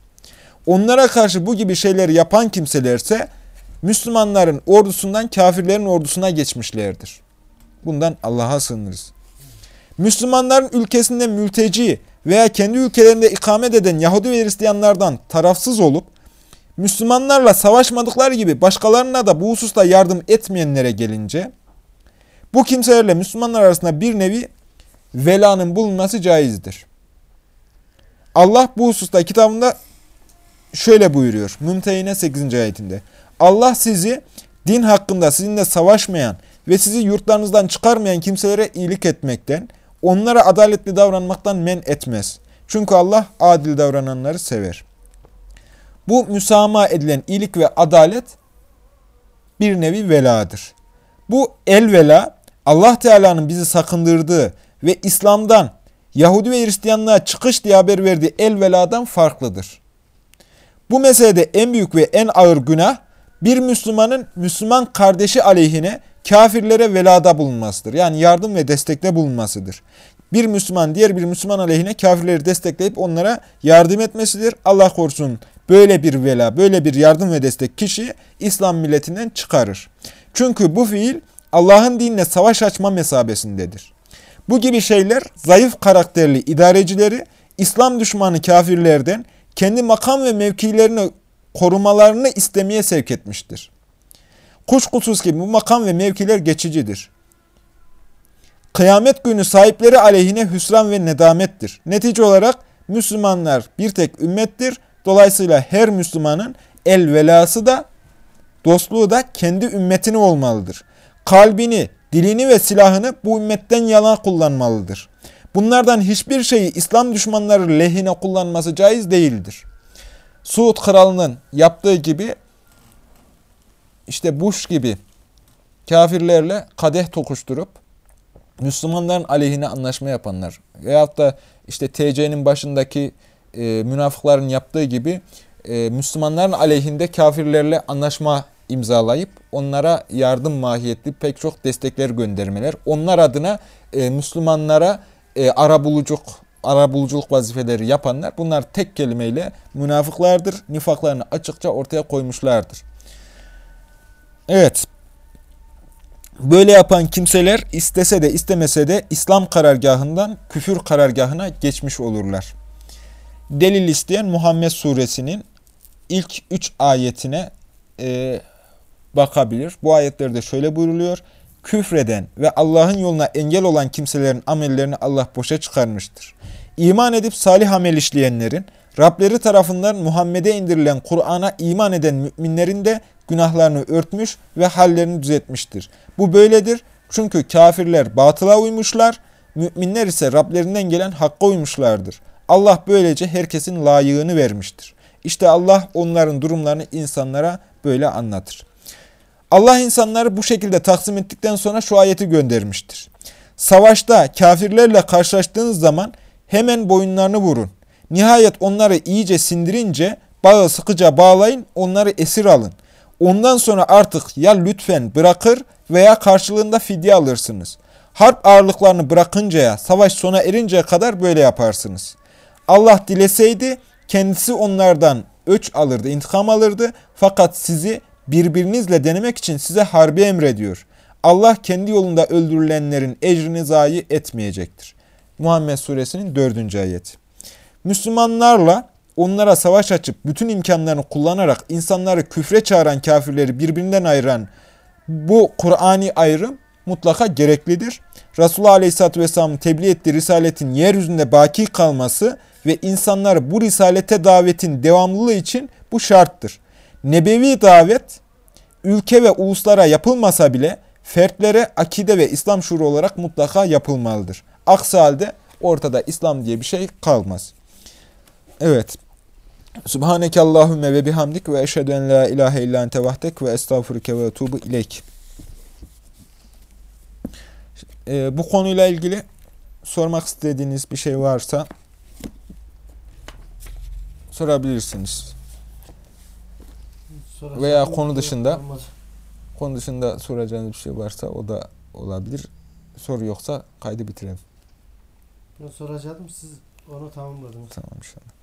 A: Onlara karşı bu gibi şeyleri yapan kimselerse Müslümanların ordusundan kafirlerin ordusuna geçmişlerdir. Bundan Allah'a sığınırız. Müslümanların ülkesinde mülteci veya kendi ülkelerinde ikamet eden Yahudi ve Hristiyanlardan tarafsız olup Müslümanlarla savaşmadıkları gibi başkalarına da bu hususta yardım etmeyenlere gelince bu kimselerle Müslümanlar arasında bir nevi velanın bulunması caizdir. Allah bu hususta kitabında şöyle buyuruyor. Mümtehine 8. ayetinde. Allah sizi din hakkında sizinle savaşmayan ve sizi yurtlarınızdan çıkarmayan kimselere iyilik etmekten, onlara adaletli davranmaktan men etmez. Çünkü Allah adil davrananları sever. Bu müsamaha edilen iyilik ve adalet bir nevi veladır. Bu el vela Allah Teala'nın bizi sakındırdığı ve İslam'dan Yahudi ve Hristiyanlığa çıkış diye haber verdiği el veladan farklıdır. Bu meselede en büyük ve en ağır günah bir Müslümanın Müslüman kardeşi aleyhine kafirlere velada bulunmasıdır. Yani yardım ve destekte bulunmasıdır. Bir Müslüman diğer bir Müslüman aleyhine kafirleri destekleyip onlara yardım etmesidir. Allah korusun böyle bir vela, böyle bir yardım ve destek kişi İslam milletinden çıkarır. Çünkü bu fiil Allah'ın dinine savaş açma mesabesindedir. Bu gibi şeyler zayıf karakterli idarecileri İslam düşmanı kafirlerden kendi makam ve mevkilerini korumalarını istemeye sevk etmiştir. Kuşkusuz ki bu makam ve mevkiler geçicidir. Kıyamet günü sahipleri aleyhine hüsran ve nedamettir. Netice olarak Müslümanlar bir tek ümmettir. Dolayısıyla her Müslümanın el velası da dostluğu da kendi ümmetine olmalıdır. Kalbini, dilini ve silahını bu ümmetten yalan kullanmalıdır. Bunlardan hiçbir şeyi İslam düşmanları lehine kullanması caiz değildir. Suud kralının yaptığı gibi işte Bush gibi kafirlerle kadeh tokuşturup Müslümanların aleyhine anlaşma yapanlar veyahut da işte TC'nin başındaki e, münafıkların yaptığı gibi e, Müslümanların aleyhinde kafirlerle anlaşma imzalayıp onlara yardım mahiyetli pek çok destekler göndermeler. Onlar adına e, Müslümanlara e, arabuluculuk, arabuluculuk vazifeleri yapanlar bunlar tek kelimeyle münafıklardır. Nifaklarını açıkça ortaya koymuşlardır. Evet. Böyle yapan kimseler istese de istemese de İslam karargahından küfür karargahına geçmiş olurlar. Delil isteyen Muhammed suresinin ilk üç ayetine e, bakabilir. Bu ayetlerde şöyle buyruluyor. Küfreden ve Allah'ın yoluna engel olan kimselerin amellerini Allah boşa çıkarmıştır. İman edip salih amel işleyenlerin, Rableri tarafından Muhammed'e indirilen Kur'an'a iman eden müminlerin de günahlarını örtmüş ve hallerini düzeltmiştir. Bu böyledir çünkü kafirler batıla uymuşlar, müminler ise Rablerinden gelen hakka uymuşlardır. Allah böylece herkesin layığını vermiştir. İşte Allah onların durumlarını insanlara böyle anlatır. Allah insanları bu şekilde taksim ettikten sonra şu ayeti göndermiştir. Savaşta kafirlerle karşılaştığınız zaman hemen boyunlarını vurun. Nihayet onları iyice sindirince bağı sıkıca bağlayın, onları esir alın. Ondan sonra artık ya lütfen bırakır veya karşılığında fidye alırsınız. Harp ağırlıklarını bırakıncaya, savaş sona erinceye kadar böyle yaparsınız. Allah dileseydi kendisi onlardan öç alırdı, intikam alırdı. Fakat sizi birbirinizle denemek için size harbi emrediyor. Allah kendi yolunda öldürülenlerin ecrini zayi etmeyecektir. Muhammed suresinin dördüncü ayeti. Müslümanlarla onlara savaş açıp bütün imkanlarını kullanarak insanları küfre çağıran kafirleri birbirinden ayıran bu Kur'ani ayrım mutlaka gereklidir. Resulullah Aleyhisselatü Vesselam'ın tebliğ ettiği risaletin yeryüzünde baki kalması ve insanları bu risalete davetin devamlılığı için bu şarttır. Nebevi davet ülke ve uluslara yapılmasa bile fertlere akide ve İslam şuuru olarak mutlaka yapılmalıdır. Aksi halde ortada İslam diye bir şey kalmaz. Evet. Subhaneke Allahümme ve bihamdik ve eşhedü en la ilahe illa ente vahdek ve estağfurüke ve etubu ileyk. Ee, bu konuyla ilgili sormak istediğiniz bir şey varsa sorabilirsiniz.
C: Soracağım
A: Veya konu dışında-
C: Olmaz.
A: Konu dışında soracağınız bir şey varsa o da olabilir. Soru yoksa kaydı bitirelim.
C: Ben soracaktım siz onu tamamladınız.
A: Tamam inşallah.